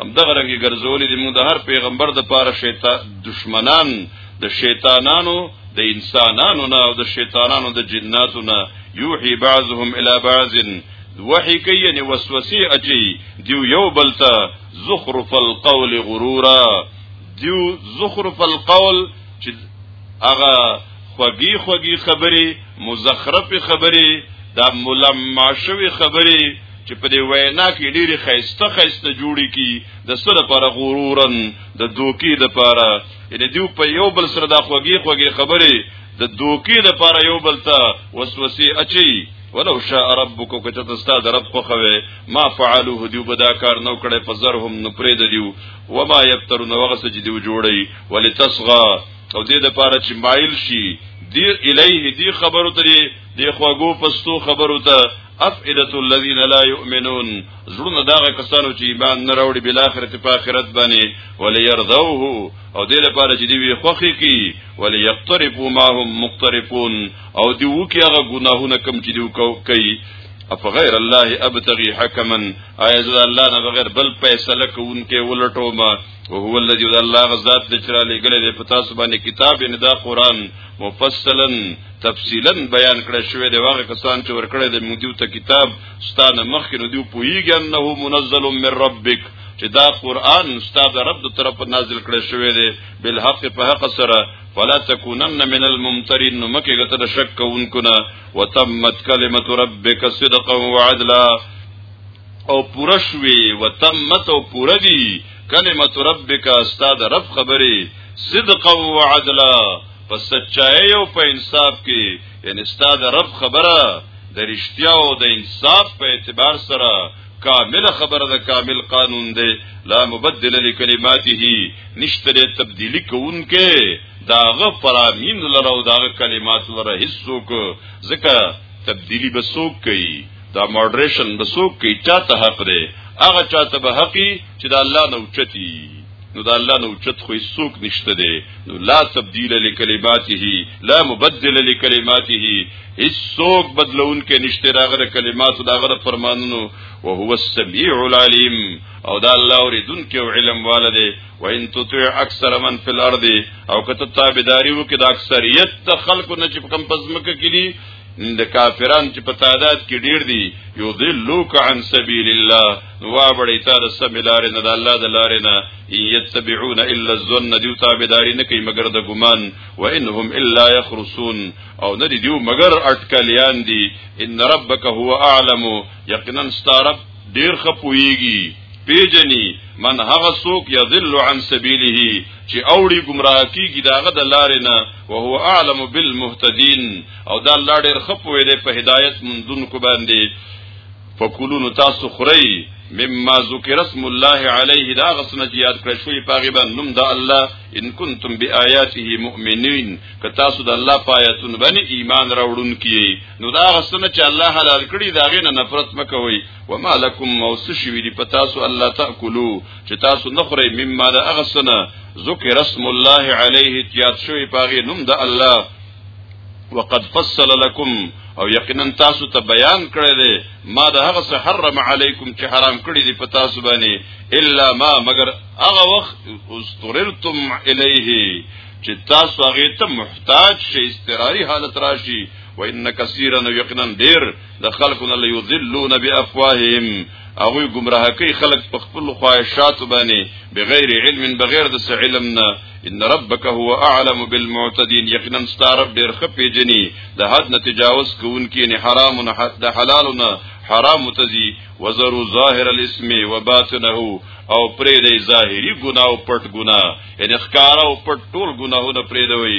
هم دغه رنګي ګرځولې د موږ د هر پیغمبر د پاره شیطان دشمنان د شیطانانو د انسانانو نه او د شیطانانو د جناتو نه یوحي بعضهم الی بعض وحی کوي یعنی وسوسه اچي دیو یو بلتا زخرف القول غرورا دیو زخرف القول چې هغه خوږی خوږی خبرې مزخرف خبرې دا ملمع شوی خبرې چې په دې وینا کې ډېری خیسته خیسته جوړی کی د سره پر غرورن د دوکي د پاره یعنی دیو په یو بل سره دا خوږی خوږی خبرې د دوکې د پاره یو بل ته وسوسه اچي ولو شاء ربک کچ تستا د رب خوخوي ما فعلوه دیو بدا کار نو کړي په زرهم نو پرې دیو وما یبترون وغس چې دیو جوړي ولتصغى او دې د پاره چې مایل شي دی الیه دی خبرو ته دی خوګو پستو خبرو ته افئده الذين لا يؤمنون زړونه داغه کسانو چې ایمان نه راوړي بل اخرت په اخرت باندې وليرضوه او دې لپاره چې دی وي خوخي کی وليقترفوا ما هم مقترفون او دی وکي هغه ګناهونه کم چې دی کوي اف غیر الله ابتغي حکما ایز الله نه بغیر بل فیصله کوونکې ولټوم او هو الذی ذا الله غزاد د چر علی ګل د پتا سبحانه کتاب ان دا قران مفصلا تفصیلا بیان کړی شوی دی واغه کسان چې ور کړی د مودیو ته کتاب ستانه مخکې نو دی پویږي انه منزل من ربک چې دا قران استاد رب د طرف نازل کړی شوی دی بل حق په حق سره فلا تکونن من الممترین نو مکه غته د شک کوونکو نه وتمت کلمت ربک صدقا وعدلا او پوره شوي وتمت او پوره دي کلمت ربک استاد رب خبري صدق او عدلا په سچای او په انصاف کې یعنی استاد رب خبره د رښتیا او د انصاف په اعتبار سره کامل خبره ده کامل قانون ده لا مبدل لکلماته نشته تبدیلی کوونکې داغه پرامین لره او داغه کلمات لره هیڅوک ځکه تبدیلی به څوک کوي دا ماډریشن به څوک کوي چاته حق دی هغه چاته به حقي چې د الله نه اوچتي نو د الله نه اوچت خو څوک نشته دی نو لا تبديل لکلماته لا مبدل لکلماته هیڅ څوک بدلون کې نشته راغره کلمات دا غره فرمانونو او هو السميع العليم او دا الله اوریدونکو علم والده وان تطع اکثر من فی الارض او کته تابعداري وکړي د اکثریت د خلکو نه چې کم پزمکه کړي د کافران چې په تعداد کې ډیر دي یو ذلوک عن سبیل الله وا بړی تا د سمیلار نه د الله د لارې نه یتبعون الا الظن دیو تابعداري نه کوي مگر د ګمان و انهم الا يخرسون او نه دیو مگر اٹکلیان دي ان ربک هو اعلم یقینا ستارب ډیر خپويږي پیجنی من هغه سوک یذل عن سبیله چې اوړي گمراه کیږي داغه د لارې نه او هو اعلم بالمهتدین او دا الله ډېر خپوي دی په هدایت مندونکو باندې فکلون تاسو خوري مما ذکر اسم الله علیه دا غسنه چې یاد کړی شوی پاغي باندې نوم د الله ان کنتم بیااته مؤمنین که تاسو د الله پایتون باندې ایمان راوړون کیي نو دا غسنه چې الله حلال کړی دا غینه نفرت مکوي وما لكم موس شوی دی پتا سو الله تاکلو چې تاسو نخره مما لا اغسنا ذکر اسم الله عليه تیات شوی پاغي نوم د الله وقد فصل لكم او یقینا تاسو ته بیان کړی دی ما د هغه څه حرم علیکم چې حرام کړی دی په تاسو باندې الا ما مگر هغه وخت استررتم الیه چې تاسو هغه ته محتاج شئ استراری حالت راشي وان کثیرا یقینا ډیر د خلقنا ليضلون بافواههم هغه گمراه کوي خلق په خپل خواهشات باندې بغیر علم بغیر د علم نه ان ربک هو اعلم بالمعتدين یقینا ستارب ډیر خپې جنې د حد نه تجاوز کوونکې نه حرام نه د حلال نه حرام تزي وزرو ظاهر الاسم وباطنه او پرې د ظاهري ګناه او پټ ګناه یعنی ښکارا او پټ ټول ګناهونه پرې دوي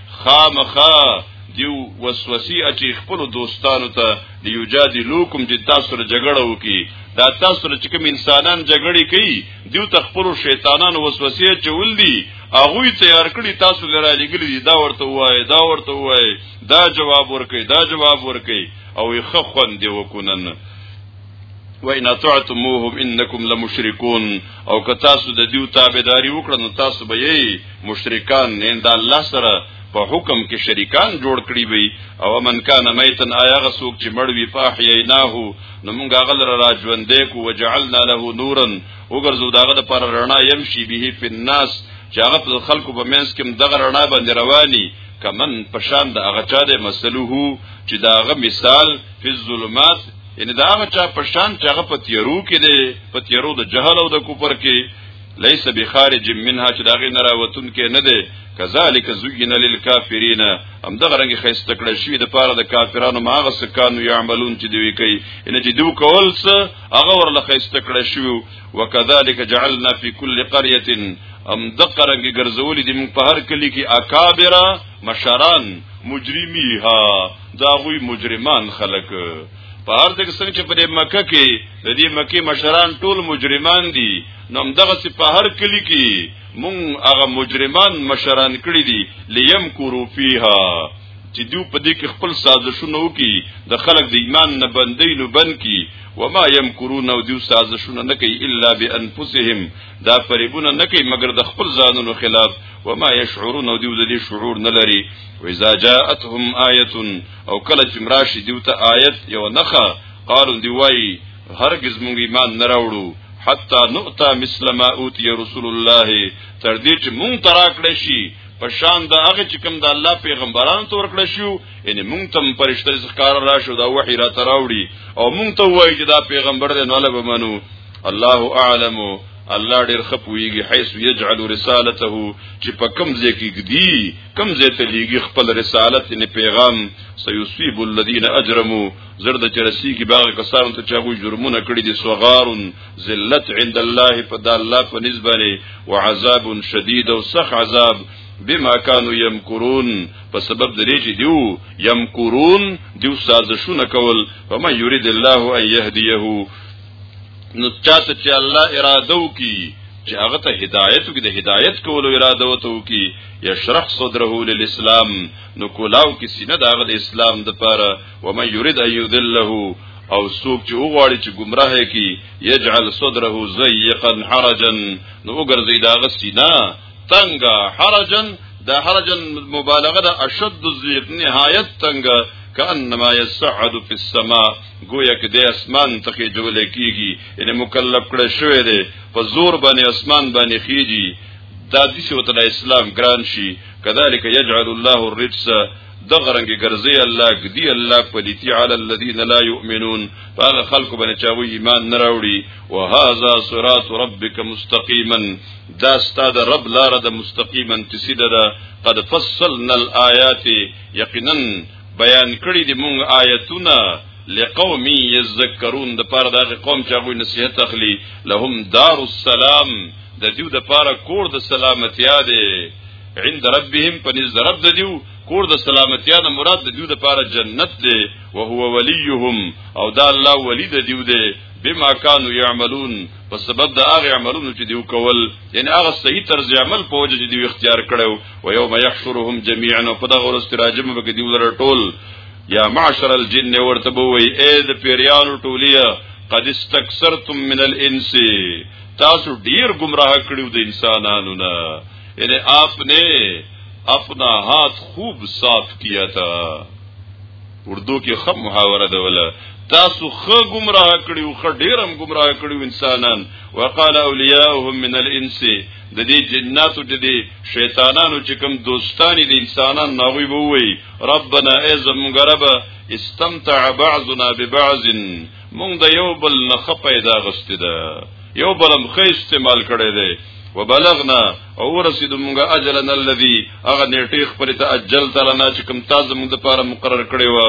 خامخا دیو وسوسي اچي خپل دوستانو ته د یوجادي لوکم چې تاسو سره جګړه وکي دا تاسو سره چې کوم انسانان جګړه کوي دیو ته خپل شیطانانو وسوسي چول دي هغه تیار کړی تاسو لرا لګلی دي دا ورته وای دا ورته وای دا جواب ورکي دا جواب ورکي او یې خخوند دی وکونن وان اطعتموهم انکم لمشرکون او که تاسو د دیو تابعداري وکړه نو تاسو به یې مشرکان نه د الله سره په حکم کې شریکان جوړ کړی وي او من کان میتن آیا غسوک چې مړ وی فاحیناه نو موږ هغه لره راجوندې کو وجعلنا له نورا وګرځو داغه د پر رڼا يمشي به په الناس چې هغه په خلکو په منځ کې دغه رڼا باندې رواني کمن پشان د هغه چا د مسلوه چې داغه مثال فی الظلمات یعنی دا هغه چا په شان چې هغه په تیرو کې دی په تیرو د جهل او د کوپر کې ليس بخارج منها چې داغه نه راوتون کې نه دی کذالک زین للکافرین هم دغه رنګ خیسته کړه شوی د پاره د کافرانو ماغه سکانو یعملون چې دوی کوي ان چې دوی کول څه هغه ورله خیسته کړه شوی وکذالک جعلنا فی کل قريه هم دغه رنګ ګرځولې د په هر کلی کې اکابره مشران مجرمیها دا غوی مجرمان خلک په هر ځای څنګه چې په مکه کې د دې مکه مشران ټول مجرمان دي نو دغه سی په هر کلی کې مونږ هغه مجرمان مشران کړی دي لیم کورو فیها چې دوی په دې کې خپل سازشونه وکي د خلک د ایمان نه بندي نو بند کی وما يمکرون او دوی سازشونه نه کوي الا بانفسهم دا فریبونه نه کوي مګر د خپل ځانونو خلاف وما يشعرون او دیو د دې شعور نه لري و اذا جاءتهم آیه او کله چې مراشي دیو ته آیت یو نخه قالو دی وای هرگز مونږ ایمان نه راوړو حتا نؤتا مثل ما اوتی رسول الله تر دې چې مونږ تراکړې شي په شان د هغه چې کوم د الله پیغمبرانو ته ورکړل شو یعنی مونږ تم پرشتہ ذکر راشو دا وحی را تراوړي او مونږ ته وایي چې دا پیغمبر دی نو له بمنو الله اعلم الله ډیر خپويږي حيث يجعل رسالته چې په کم ځای کې ګدي کم ځای ته لېږي خپل رسالت نه پیغام سيصيب الذين اجرموا زرد چرسي کې باغ کسان ته چاغو جرمونه کړی دي صغار ذلت عند الله فد الله په نسبانه وعذاب شديد او سخ عذاب بما كانوا يمكرون په سبب درې چې دیو يمکرون دیو سازشونه کول فمن يريد الله ان يهديه نو چاته چې الله اراده وکي چې هغه ته هدایت وکړي د هدایت کولو اراده وته وکړي یشرح صدره للاسلام نو کولاو کې سینه د هغه د اسلام د پاره و من یرید ان یذله او څوک چې وغواړي چې گمراه کی یجعل صدره ضيقا حرجا نو وګرځي دا غسینا تنگا حرجن دا حرجن مبالغه دا اشد زیق نهایت تنگا کانما یسعد فی السما گویا کې د اسمان ته جوړ کیږي یعنی مکلف کړه شوی دی په زور باندې اسمان باندې خيږي دا د څه وته اسلام ګران شي کذالک یجعل الله الرجس دغرنګ ګرځي الله ګدي الله پليتي على الذين لا يؤمنون هغه خلق باندې چاوي ایمان نه راوړي وهذا صراط ربك مستقيما دا ستاد رب لار د مستقیما تسی ده قد فصلنا الآیات یقینا بیان کړی دی مونږ آیتونه لقوم یذکرون د پاره دغه قوم چې غوی نصیحت اخلي لهم دار السلام د دیو د پاره کور د سلامتیا دی عند ربهم پنځ رب د دیو کور د سلامتیا نه مراد د دیو د پاره جنت دی او هو ولیهم او دا الله ولی د دیو دی بما كانوا يعملون په سبب د هغه عملونو چې دیو کول یعنی هغه صحیح طرز عمل په وجه چې دیو اختیار کړو او یوم یحشرهم جميعا په دغه ورځ چې راجم به دیو لره ټول یا معشر الجن ورته بوي اے د پیریانو ټولیا قد استكثرتم من الانس تاسو ډیر گمراه کړیو د انسانانو نه یعنی آپ نے اپنا ہاتھ خوب صاف کیا تھا اردو کې خه محاوره ده ولا تاسو خه گمراه کړی او خه ډیرم گمراه کړی انسانان وقال اولیاءهم من الانس د دې جناتو د دې شیطانانو چې کوم دوستانی د انسانان ناوی ووي ربنا ای زمونږ رب استمتع بعضنا ببعض مونږ د یو بل نه خ پیدا غستې ده یو بل هم خې استعمال کړي دي وبلغنا او ورسید مونږه اجلنا الذي اغه نیټه خپل ته اجل تلنا چې کوم تاسو مونږ د پاره مقرر کړی و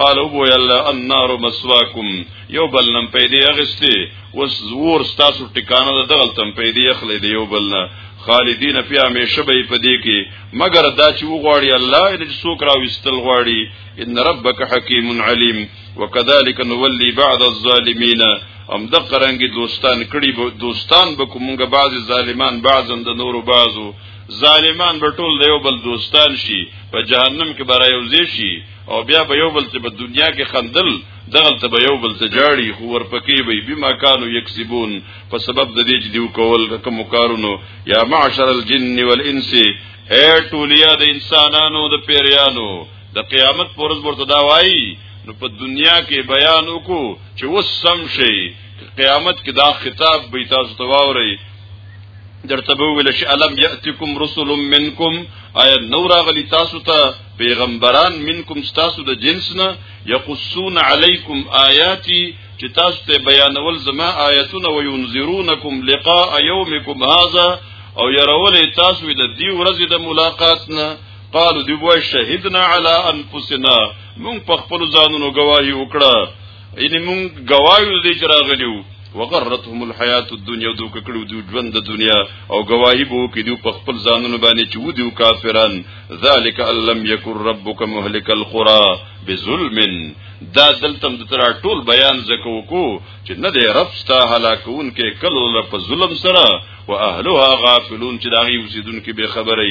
قالو بو یلا النار مسواکم یو بل نم پیدا غستې وس زور تاسو ټکانه د دغلتم پیدا خلې دی یو بل نه خالدین فی همیشه به پدې کې مگر دا چې وغواړي الله دې څوک راوستل غواړي ان ربک حکیم علیم وکذالک نولی بعض الظالمین ام د قرنګ دوستان کړي به دوستان به کومګه بعض ظالمان بعضن د نورو بعضو ظالمان به ټول د یو بل دوستان شي په جهنم کې برای وزي شي او بیا به یو بل ته په دنیا کې خندل دغه ته به یو بل ته جاړي خو ورپکې به بما كانوا یکسبون په سبب د دې چې دیو کول کوم کارونو یا معشر الجن والانس اے ټولیا د انسانانو د پیریانو د قیامت پر ورځ ورته دا وایي نو په دنیا کې بیان وکړو چې وسم شي قیامت کې دا خطاب به تاسو ته واوري درته به ویل شي الم یاتکم رسل منکم آیا نور غلی تاسو ته پیغمبران منکم تاسو د جنس نه یقصون علیکم آیاتی چې تاسو ته بیانول زما آیتونه وینذرونکم لقاء یومکم هذا او يرولې تاسو د دې ورځې د ملاقات نه قالو دی وای شهیدنا علی انفسنا مونږ په خپل ځانونو گواهی وکړه یعنی مونږ گواهی دې چې راغلیو وغرتهم الحیات الدنیا دو ککړو دو ژوند د دنیا او گواہی بو کې دو په خپل ځانونو باندې چې ودیو کافران ذالک لم یکن ربک مهلک القرى بظلم دا دلتم د تر ټول بیان زکو کو چې نه دی رب ستا هلاکون کې کله په ظلم سره واهلها غافلون چې دا غي وسیدون کې به خبرې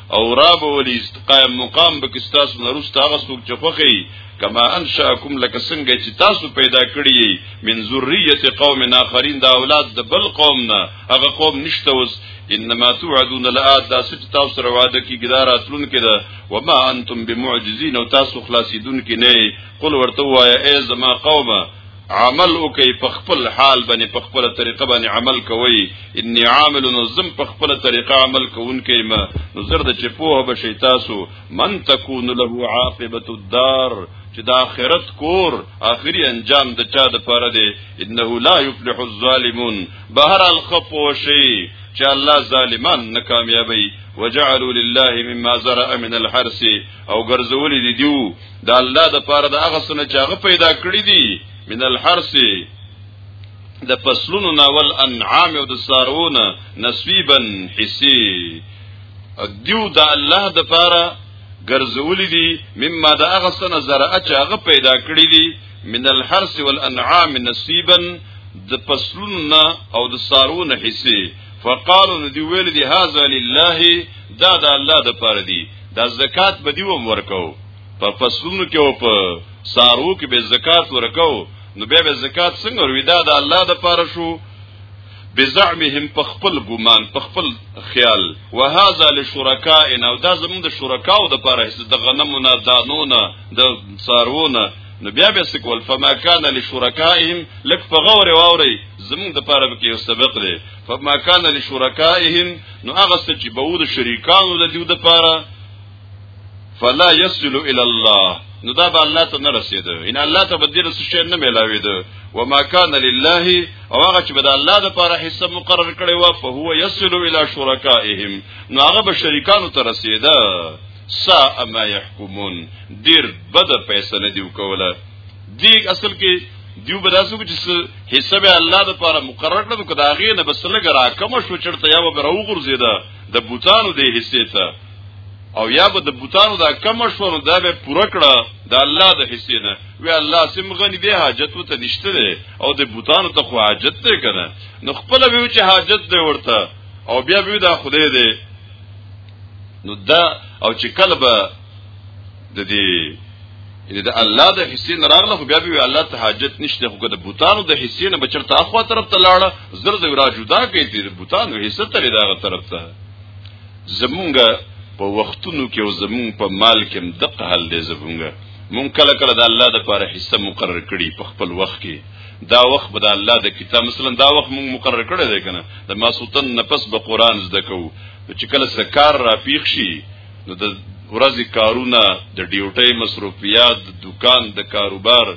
او را به ولي قائم مقام به کستاس نرست هغه څوک چې خوخي کما انشاکم لک څنګه چې تاسو پیدا کړی من ذریه قوم اخرین دا اولاد د بل قوم نه هغه قوم نشته وس انما توعدون لآت دا سچ تاسو سره وعده کی ګدار اتلون کده وما انتم بمعجزین او تاسو خلاصیدون کی نه قل ورته وایا ای زما قومه عمل وکي په خپل حال باندې په خپل طریقه باندې عمل کوي اني عامل نظم په خپل طریقه عمل کوونکې ما نظر د چپوه بشي تاسو من تكون له عاقبه الدار چې د آخرت کور آخري انجام د چا د پاره دی انه لا يفلح الظالمون بهر الخفوشي چې الله ظالمان نه کامیابی وجعلوا لله مما زرع من الحرث او ګرځولې دي دیو د الله د پاره د هغه سونه چې هغه پیدا کړی دي من الحرس د فصلونو ناول انعام او د سارونه نصیبا حسی دیو د الله د پاره ګرځولې دي مما د هغه سونه زرع چې هغه پیدا کړی دي من الحرس والانعام نصیبا د فصلونو او د سارونه حسی فقالو دی ویل دی هاذا لله دا د الله د پاره دی دا زکات به دیوم ورکو په فصلونو کې او په سارو کې به زکات ورکو نو به به زکات څنګه وروي دا د الله د پاره شو بزعمهم په خپل ګمان په خپل خیال وهذا لشرکائنا او دا زموږ د شرکاو د پاره هیڅ د غنمونه دانونه د سارونه نو بیا به سکول فما کان لشرکائهم لک فغور واوري زموږ د پاره کې یو سبق دی فما كان لشركائهم نو هغه څه چې به د شریکانو د دیو د پاره فلا يصل الى الله نو دا به الله ته نه رسیده ان الله ته بدیر څه شی نه ملاویده وما كان لله او هغه چې به د الله د پاره حصہ مقرر کړي وا په هو يصل الى شركائهم نو هغه به شریکانو ته رسیده سا ما يحكمون ډیر بد فیصله دی وکوله دی اصل کې دیو بداسو کې چې حساب الله د پاره مقرر کړو کدا غي نه بس لګ را کوم شو چرته یا به راو غرزیدا د بوتانو د حصے ته او یا به د بوتانو دا کم شو نو دا به پوره کړه د الله د حصے نه وی الله سم غنی دی حاجت وته نشته دی او د بوتانو ته خو حاجت دی کنه نو خپل به چې حاجت دی ورته او بیا به دا خدای دی نو دا او چې کله به د دې دې د الله د حصے نه راغله خو بیا به الله ته حاجت نشته خو د بوتانو د حصے نه بچرته اخوا طرف ته لاړه زر زر را جدا کوي د بوتانو حصہ ته دغه طرف ته زمونږه په وختونو کې او زمون په مال کې هم دقه حل دی زمونږه مون کله کله د الله د پاره حصہ مقرر کړي په خپل وخت کې دا وخت به د الله د کتاب مثلا دا وخت مون مقرر کړی دی کنه د ماسوتن نفس به قران زده کوو چې کله سکار را پیښ شي نو د ورځې کارونه د ډیوټۍ مصروفیات د دکان د کاروبار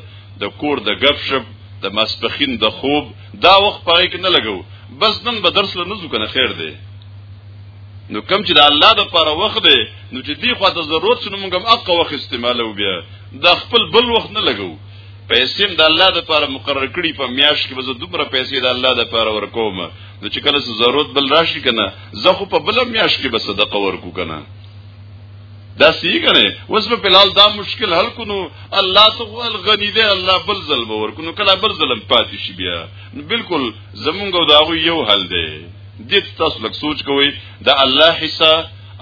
د کور د غف شپ د مسپخین د خوب دا وخت پای کې نه لګو بس نن به درس له نزو کنه خیر دی نو کم چې د الله د پاره وخت دی نو چې دی خو ته ضرورت شنو موږ هم اقا وخت استعمالو بیا دا خپل بل وخت نه لګو پیسې د الله د پاره مقرر کړي په میاش کې به زه دومره پیسې د الله د پاره ورکوم نو چې کله ضرورت بل راشي کنه زه خو په بل میاش کې به صدقه ورکو کنه دا سی کنه اوس په بلال دا مشکل حل کونو الله تو الغنی دی الله بل ظلم ورکو نو کله بل ظلم پاتې شي بیا بالکل زمونږ دا یو حل دی دې تاسو لک سوچ کوئ دا الله حصہ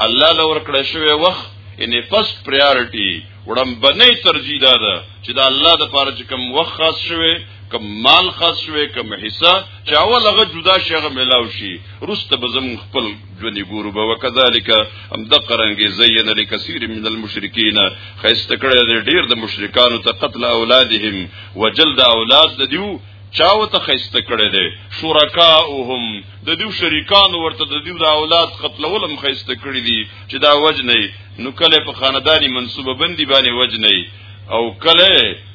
الله لور کړی شوی وخت ان فرست پریارټي وړمبنې ترجیح ده چې دا الله د پاره چې کم وخت خاص شوی کم مال خاص شوی کم حصہ چې اول هغه جدا شي هغه ملاو شي رسته به زمون خپل ژوند ګورو به وکذالک هم د قرانګي زین لکثیر من المشرکین خیست کړه ډیر د مشرکانو ته قتل اولادهم وجلد اولاد د دیو چاو ته خسته کړي دي شرکاهم د دې شریکان ورته د دې د اولاد قتلولم خسته کړي دي چې دا وجنه نو کله په خاندانی منسوبه بندي باندې وجنه او کله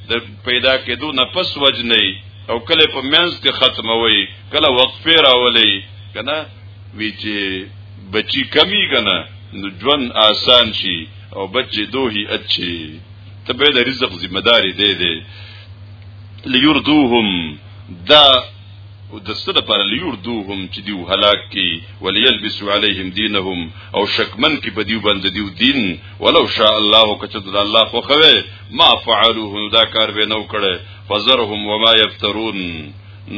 د پیدا کېدو نه پس وجنه او کله په منځ کې ختموي کله وقفه راولي کنه وی چې بچی کمی کنه نو ژوند آسان شي او بچی دوه اچي ته به د رزق ذمہ داری دی دی ليردوهم دا او د څه لپاره لیردوهم چې دیو هلاک کی وليلبسوا علیهم دینهم او شکمن کی په دیو باندې دیو دین ولو شاء الله کچد الله خو خوي ما فعلوه دا کار به نو کړي فزرهم وما یفترون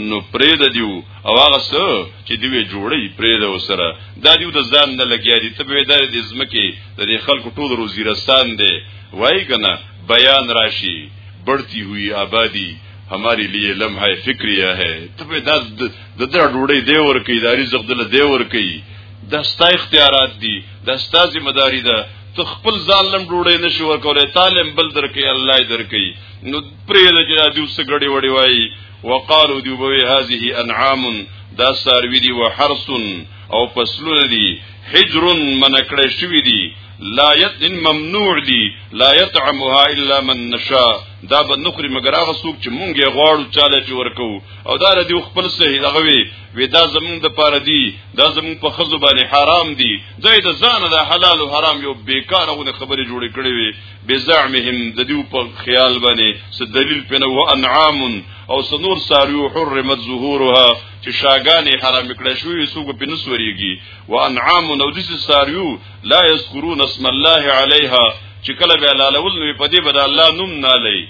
نو پرې د دیو او هغه څه چې دیو جوړي پرې د وسره دا دیو د ځان نه لګیا دي ته به د ځمکه د خلکو ټول روزي رسان دي وای کنه بیان راشي بڑھتی ہوئی آبادی ہمارے لیے لمحہ فکریہ ہے تبه دا د در ډوړې دی ور کوي داری زغدل دی ور کوي دا ستا اختیارات دي دا ستا ذمہ داری ده ته خپل ځان لم ډوړې نشو ورکولې تعلم بل درکې الله درکې نو پرې د جنا دی وسه غړي وړي وای وقالو دی بوي هذه انعام دا ساروی دی وحرس او فصلونه دی حجر منکړې شوی دی لا يد ممنوع دی لا يطعمها الا من نشاء دا به نخري مگر هغه څوک چې مونږ یې غواړو چاله چې ورکو او دا ردی خپل صحیح دغه وی وی دا زمونږ د پاره دی دا زمونږ په خزو باندې حرام دی زید د ځان د حلال او حرام یو بیکاره غو خبرې جوړې کړې وي بزعمهم د دیو په خیال باندې څه دلیل پنه و انعام او سنور ساریو حرمت ظهورها چې شاګانې حرام کړې شوې څوک په نسوريږي وانعام نو د ساریو لا یذکرون اسم الله علیها چې کله به لالول نو په دې بد الله نوم نه لای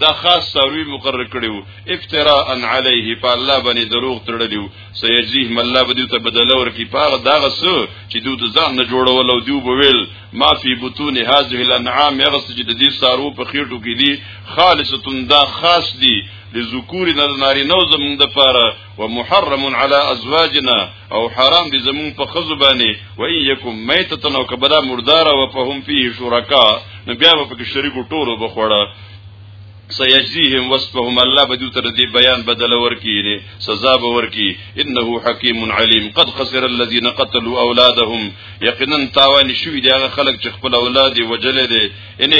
دا خاص ساروی مقرر کړیو افتراء علیه په الله باندې دروغ تړلیو سیجزیهم الله بدیو ته بدل ورکی پاغه داغه سو چې دوی د ځان نه جوړول او دیو بویل ما فی بطون هذه الانعام یغس چې د دې سارو په خېټو کې دي خالصتون دا خاص دي لذکورنا نارینو زمون د پاره ومحرم علی ازواجنا او حرام دي زمون په خزو باندې و ان یکم میتتن او کبلا مردار او په هم فيه شرکا نو بیا په کې شریک ټولو بخوړه سيجزيهم وصفهم الله بدو تر دې بیان بدل ورکی نه سزا به ورکی انه حکیم علیم قد خسر الذين قتلوا اولادهم یقینا تاوان شوی دی هغه خلک چې خپل اولاد وجلې دي ان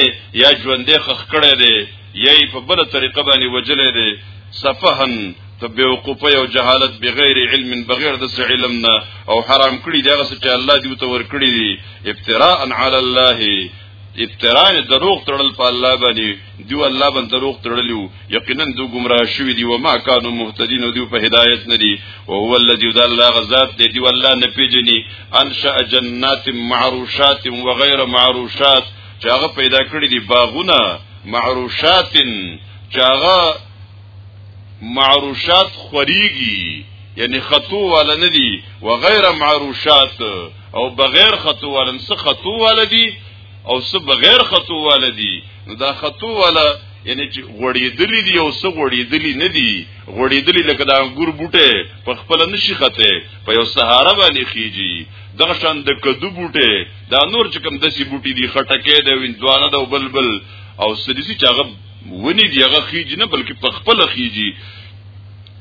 یا ژوندې خخ کړي دي یی په بل طریقه باندې وجلې دي صفهن ته بیوقوفه او جهالت بغیر علم بغیر د علم نه او حرام کړی دغه چې الله دی ته ور کړی دی افتراء علی الله افتراء دروغ تړل په الله باندې دی الله باندې دروغ تړلیو یقینا دو گمراه شوی دی و ما کانوا مهتدین او دی په هدایت نه دی او هو الذی ذا الله غزاد دی دی الله نه پیجنی انشا جنات معروشات و غیر معروشات چې هغه پیدا کړی دی باغونه معروشات چې هغه معروشات خوريږي یعنی خطو والا ندی وغیر معروشات او بغیر خطو والا څه خطو والا دی او څه بغیر خطو والا دی نو دا خطو والا یعنی چې غړېدلې دي او څه غړېدلې نه دي غړېدلې لکه دا انګور بوټه په خپل نشي خته په یو سهارا باندې خيږي دغه شان د کدو بوټه دا نور چې کوم دسی بوټي دي خټکه دی ویندوانه دا بلبل او سدسی چې هغه ونی دی هغه خيج نه بلکې په خپل خيجي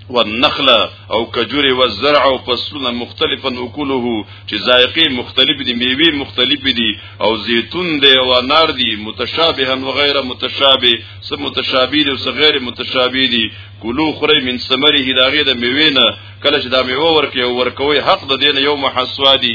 والنخله او کجور او زرع او فصلنا مختلفا وکله چې ذائقه مختلف دي میوه مختلف دي او زيتون دی او انار دي متشابها و غیر متشابه سم متشابه دي او غیر متشابه دي کلو خری من ثمره داغه د میوه نه کله چې دا میوه ورکه ورکوي حق د دین یوم حسواده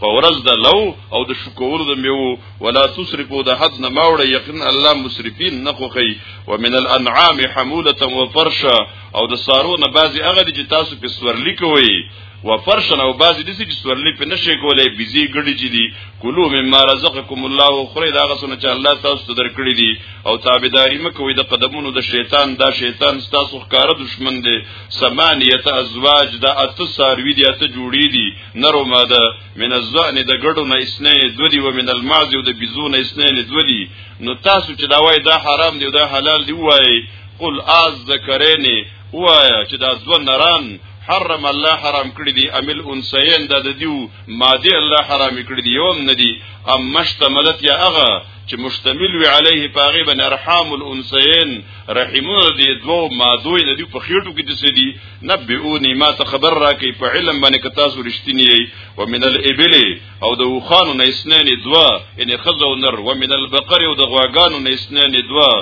په ورځ د لو او د شکولو د میو ولا تسرفو د حد نه ماوړه یقین الله مسرفین نه خوخی ومن الانعام حموله وفرشا او د سارو نه بعضی هغه چې تاسو په سورلی کوي وفرشا او بعضی دسی چې سورلی په نشه کولای بيزي ګړي چې دي کلو مما رزقکم الله خوري دا غسونه چې الله تاسو ته درکړي دي او تابعداري مکوئ د قدمونو د شیطان دا شیطان تاسو ښکار دشمن دي سمانیت ازواج دا اته ساروی دي اته جوړي دي نرو ماده من الزعن د ګډو نه اسنین دولی و من المعز او د بيزو نه اسنین دولی نو تاسو چې دا وای دا حرام دی او دا حلال دی وای قل از ذکرین وای چې دا ځو نران حرم الله حرام کړی دی امل انسین د دیو ماده الله حرام کړی دی یوم ندی ام مشتملت یا اغه چې مشتمل وی علیه پاغي بن ارحام الانسین رحمو دی دوه مادوی د دیو په خېټو کې د سدي نبئونی ما ته خبر راکې په علم باندې که تاسو رښتینی یې و من الابل او د وخانو نه اسنان دوا ان خزو نر و من البقر او د غواګانو نه اسنان دوا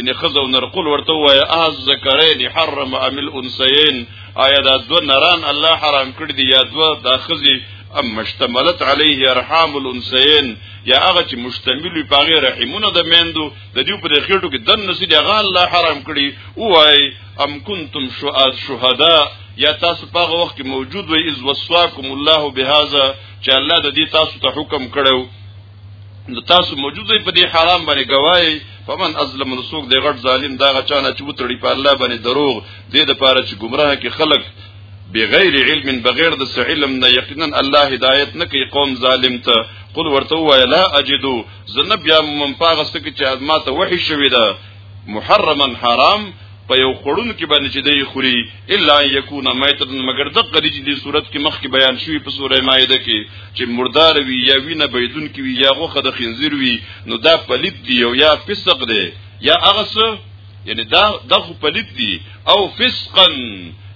ان خزو نر قل ورته وای از ذکرین حرم ام الانسین آیا دا دو نران الله حرام کړ دی یا دو دا خزی ام مشتملت علیه ارحام الانسین یا هغه چې مشتمل وي پاغه رحمونه د میندو د دې په خېټو کې دن نسی دی هغه الله حرام کړی وای ام کنتم شهاد شهدا یا تاسو په هغه وخت کې موجود وئ اذ وصاکم الله بهذا چې الله د دې تاسو ته حکم کړو نو تاسو موجود وئ په دې حرام باندې گواهی فمن ازلم رسوک دی غټ ظالم دا غچانه چې وتړي په الله باندې دروغ دې د پاره چې گمراه کې خلق بغیر علم بغیر د علم نه یقینا الله هدایت نه کوي قوم ظالم ته قل ورته وای لا اجدو زنه بیا مم پاغه سکه چې ما ته وحی شوی ده محرما حرام په یو خړون کې باندې چې دی خوري الا یکون میتن مگر د قریج دی صورت کې مخ کې بیان شوی په سوره مائده کې چې مردار وی یا وینه بيدون کې وی یا غوخه د خنزیر وی نو دا پلیت دی او یا فسق دی یا اغس یعنی دا دغه پلیت دی او فسقا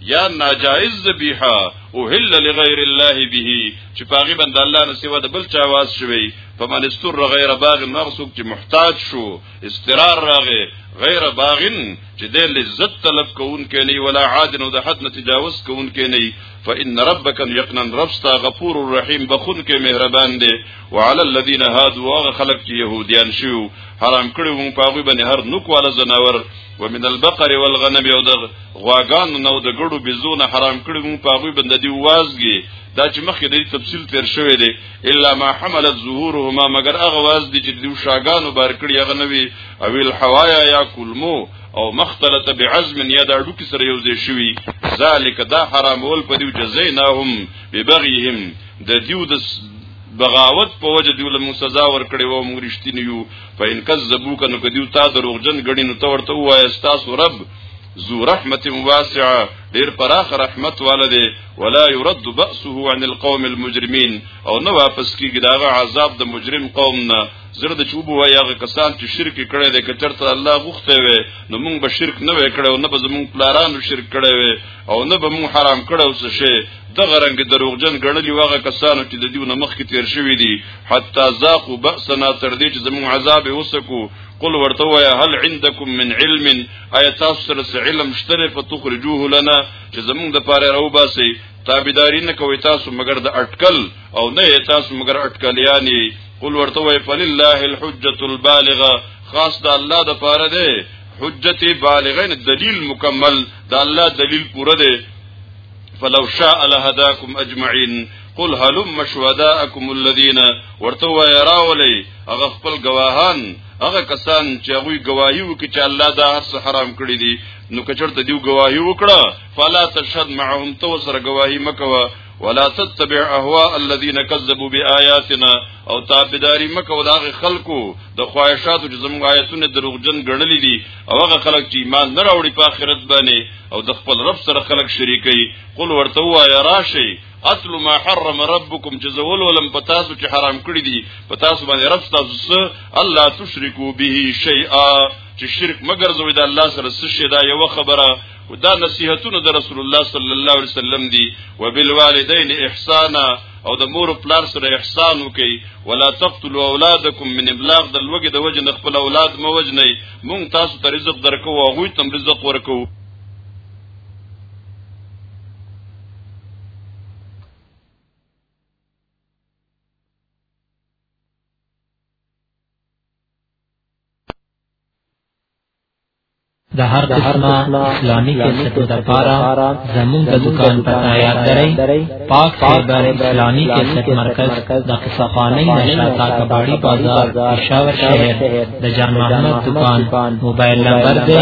یا ناجائز ذبیحه او هل لغیر الله به چې پاغي بند الله نه سیوا د بل چا واس شوی فمن استر غیر باغ مرسوک چې محتاج شو استرار راغه غیر باغن چې د لذت طلب کوونکې نه ولا عاد نو د حد نه تجاوز کوونکې نه فإن ربك يقنا ربستا غفور الرحيم بخون کې مهربان دی وعلى الذين هادوا واغ خلق چې يهوديان شو حرام کړو مون پاغي باندې هر نوک والا زناور ومن البقر والغنم او د غواګان نو د ګړو بزونه حرام کړو مون پاغي باندې دی وازګي دا چې مخکې د تفصیل تیر شوی دی الا ما حملت ظهورهما مگر هغه واز دي چې د شاګانو بار کړی هغه نوي او الحوايا یا کلمو او مختلطه بعزم یا د اډو کې سره یو ځای شوی ذالک دا حرام ول په دیو جزیناهم ببغیهم د دیو د بغاوت په وجه دیو له سزا ورکړي وو موږ رښتینی یو فین کذبوک نو کدیو تا دروغجن غړي نو تورته وای استاسو رب ذو رحمت واسعه ډیر پراخ رحمت والده ولا يرد بأسه عن القوم المجرمين او نو واپس کیږي داغه عذاب د مجرم قوم نه زره د چوب وای هغه کسان چې شرک کړي د کچرته الله غوښته وي نو موږ به شرک نه وکړو نه به زموږ پلارانو شرک کړي وي او نه به موږ حرام کړو څه شي د غرنګ دروغجن ګڼلی واغه کسانو چې د دیو نمخ کې تیر شوی دي حتی ذاقوا بأسنا تر دې چې زموږ عذاب وسکو قل ورته وای هل عندكم من علم آیا تاسو سره څه علم شته په تخرجوه لنا چې زمونږ د پاره راو باسي تابعداري نه کوي تاسو مګر د اٹکل او نه تاسو مګر اٹکل یعنی قل ورته وی فلله الحجه البالغه خاص د الله د پاره ده حجت بالغه دلیل مکمل د الله دلیل پوره ده فلو شاء لهداكم اجمعين قل هلم شهداءكم الذين ورتوا يراولي اغفل گواهان هغه کسان چې هغه گواهی وکړي چې الله دا هر څه حرام کړی دي نو کچرته دیو گواهی وکړه فلا تشهد معهم تو سره گواهی مکوه ولا تتبع اهواء الذين كذبوا بآياتنا او تابعداري مکو دا خلکو د خواهشاتو چې زموږ آیتونه دروغجن ګڼلې دي او هغه خلک چې ایمان نه راوړي په آخرت باندې او د خپل رب سره خلک شریکي قل ورته وایا راشي اصل ما حرم ربکم چې زول ولم پتا سو چې حرام کړی دي پتا سو باندې رب تاسو سره الله تشرکو به شیئا چې شرک مگر زوی د الله سره څه شي دا یو خبره دا نصيحتونه د رسول الله صلی الله علیه وسلم دي وبالوالدین احسانا او د مور او پلار سره احسان وکي ولا تقتلوا اولادکم من املاق د لوګي د وجه خپل اولاد مو وجنی مونږ تاسو ته رزق درکو او غوي تم رزق ورکو د هر قسمه اسلامي کیسټو د پاره زموږ د دکان پتا یاد درئ پاک فایبر اسلامي کیسټ مرکز د قصفانی نشاطا کباړی بازار پېښور شهر د جان محمد دکان موبایل نمبر دی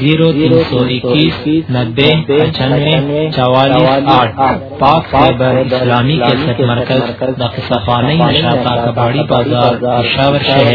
03021909548 پاک فیبر اسلامی کیسټ مرکز د قصفانی نشاطا کباړی بازار پېښور شهر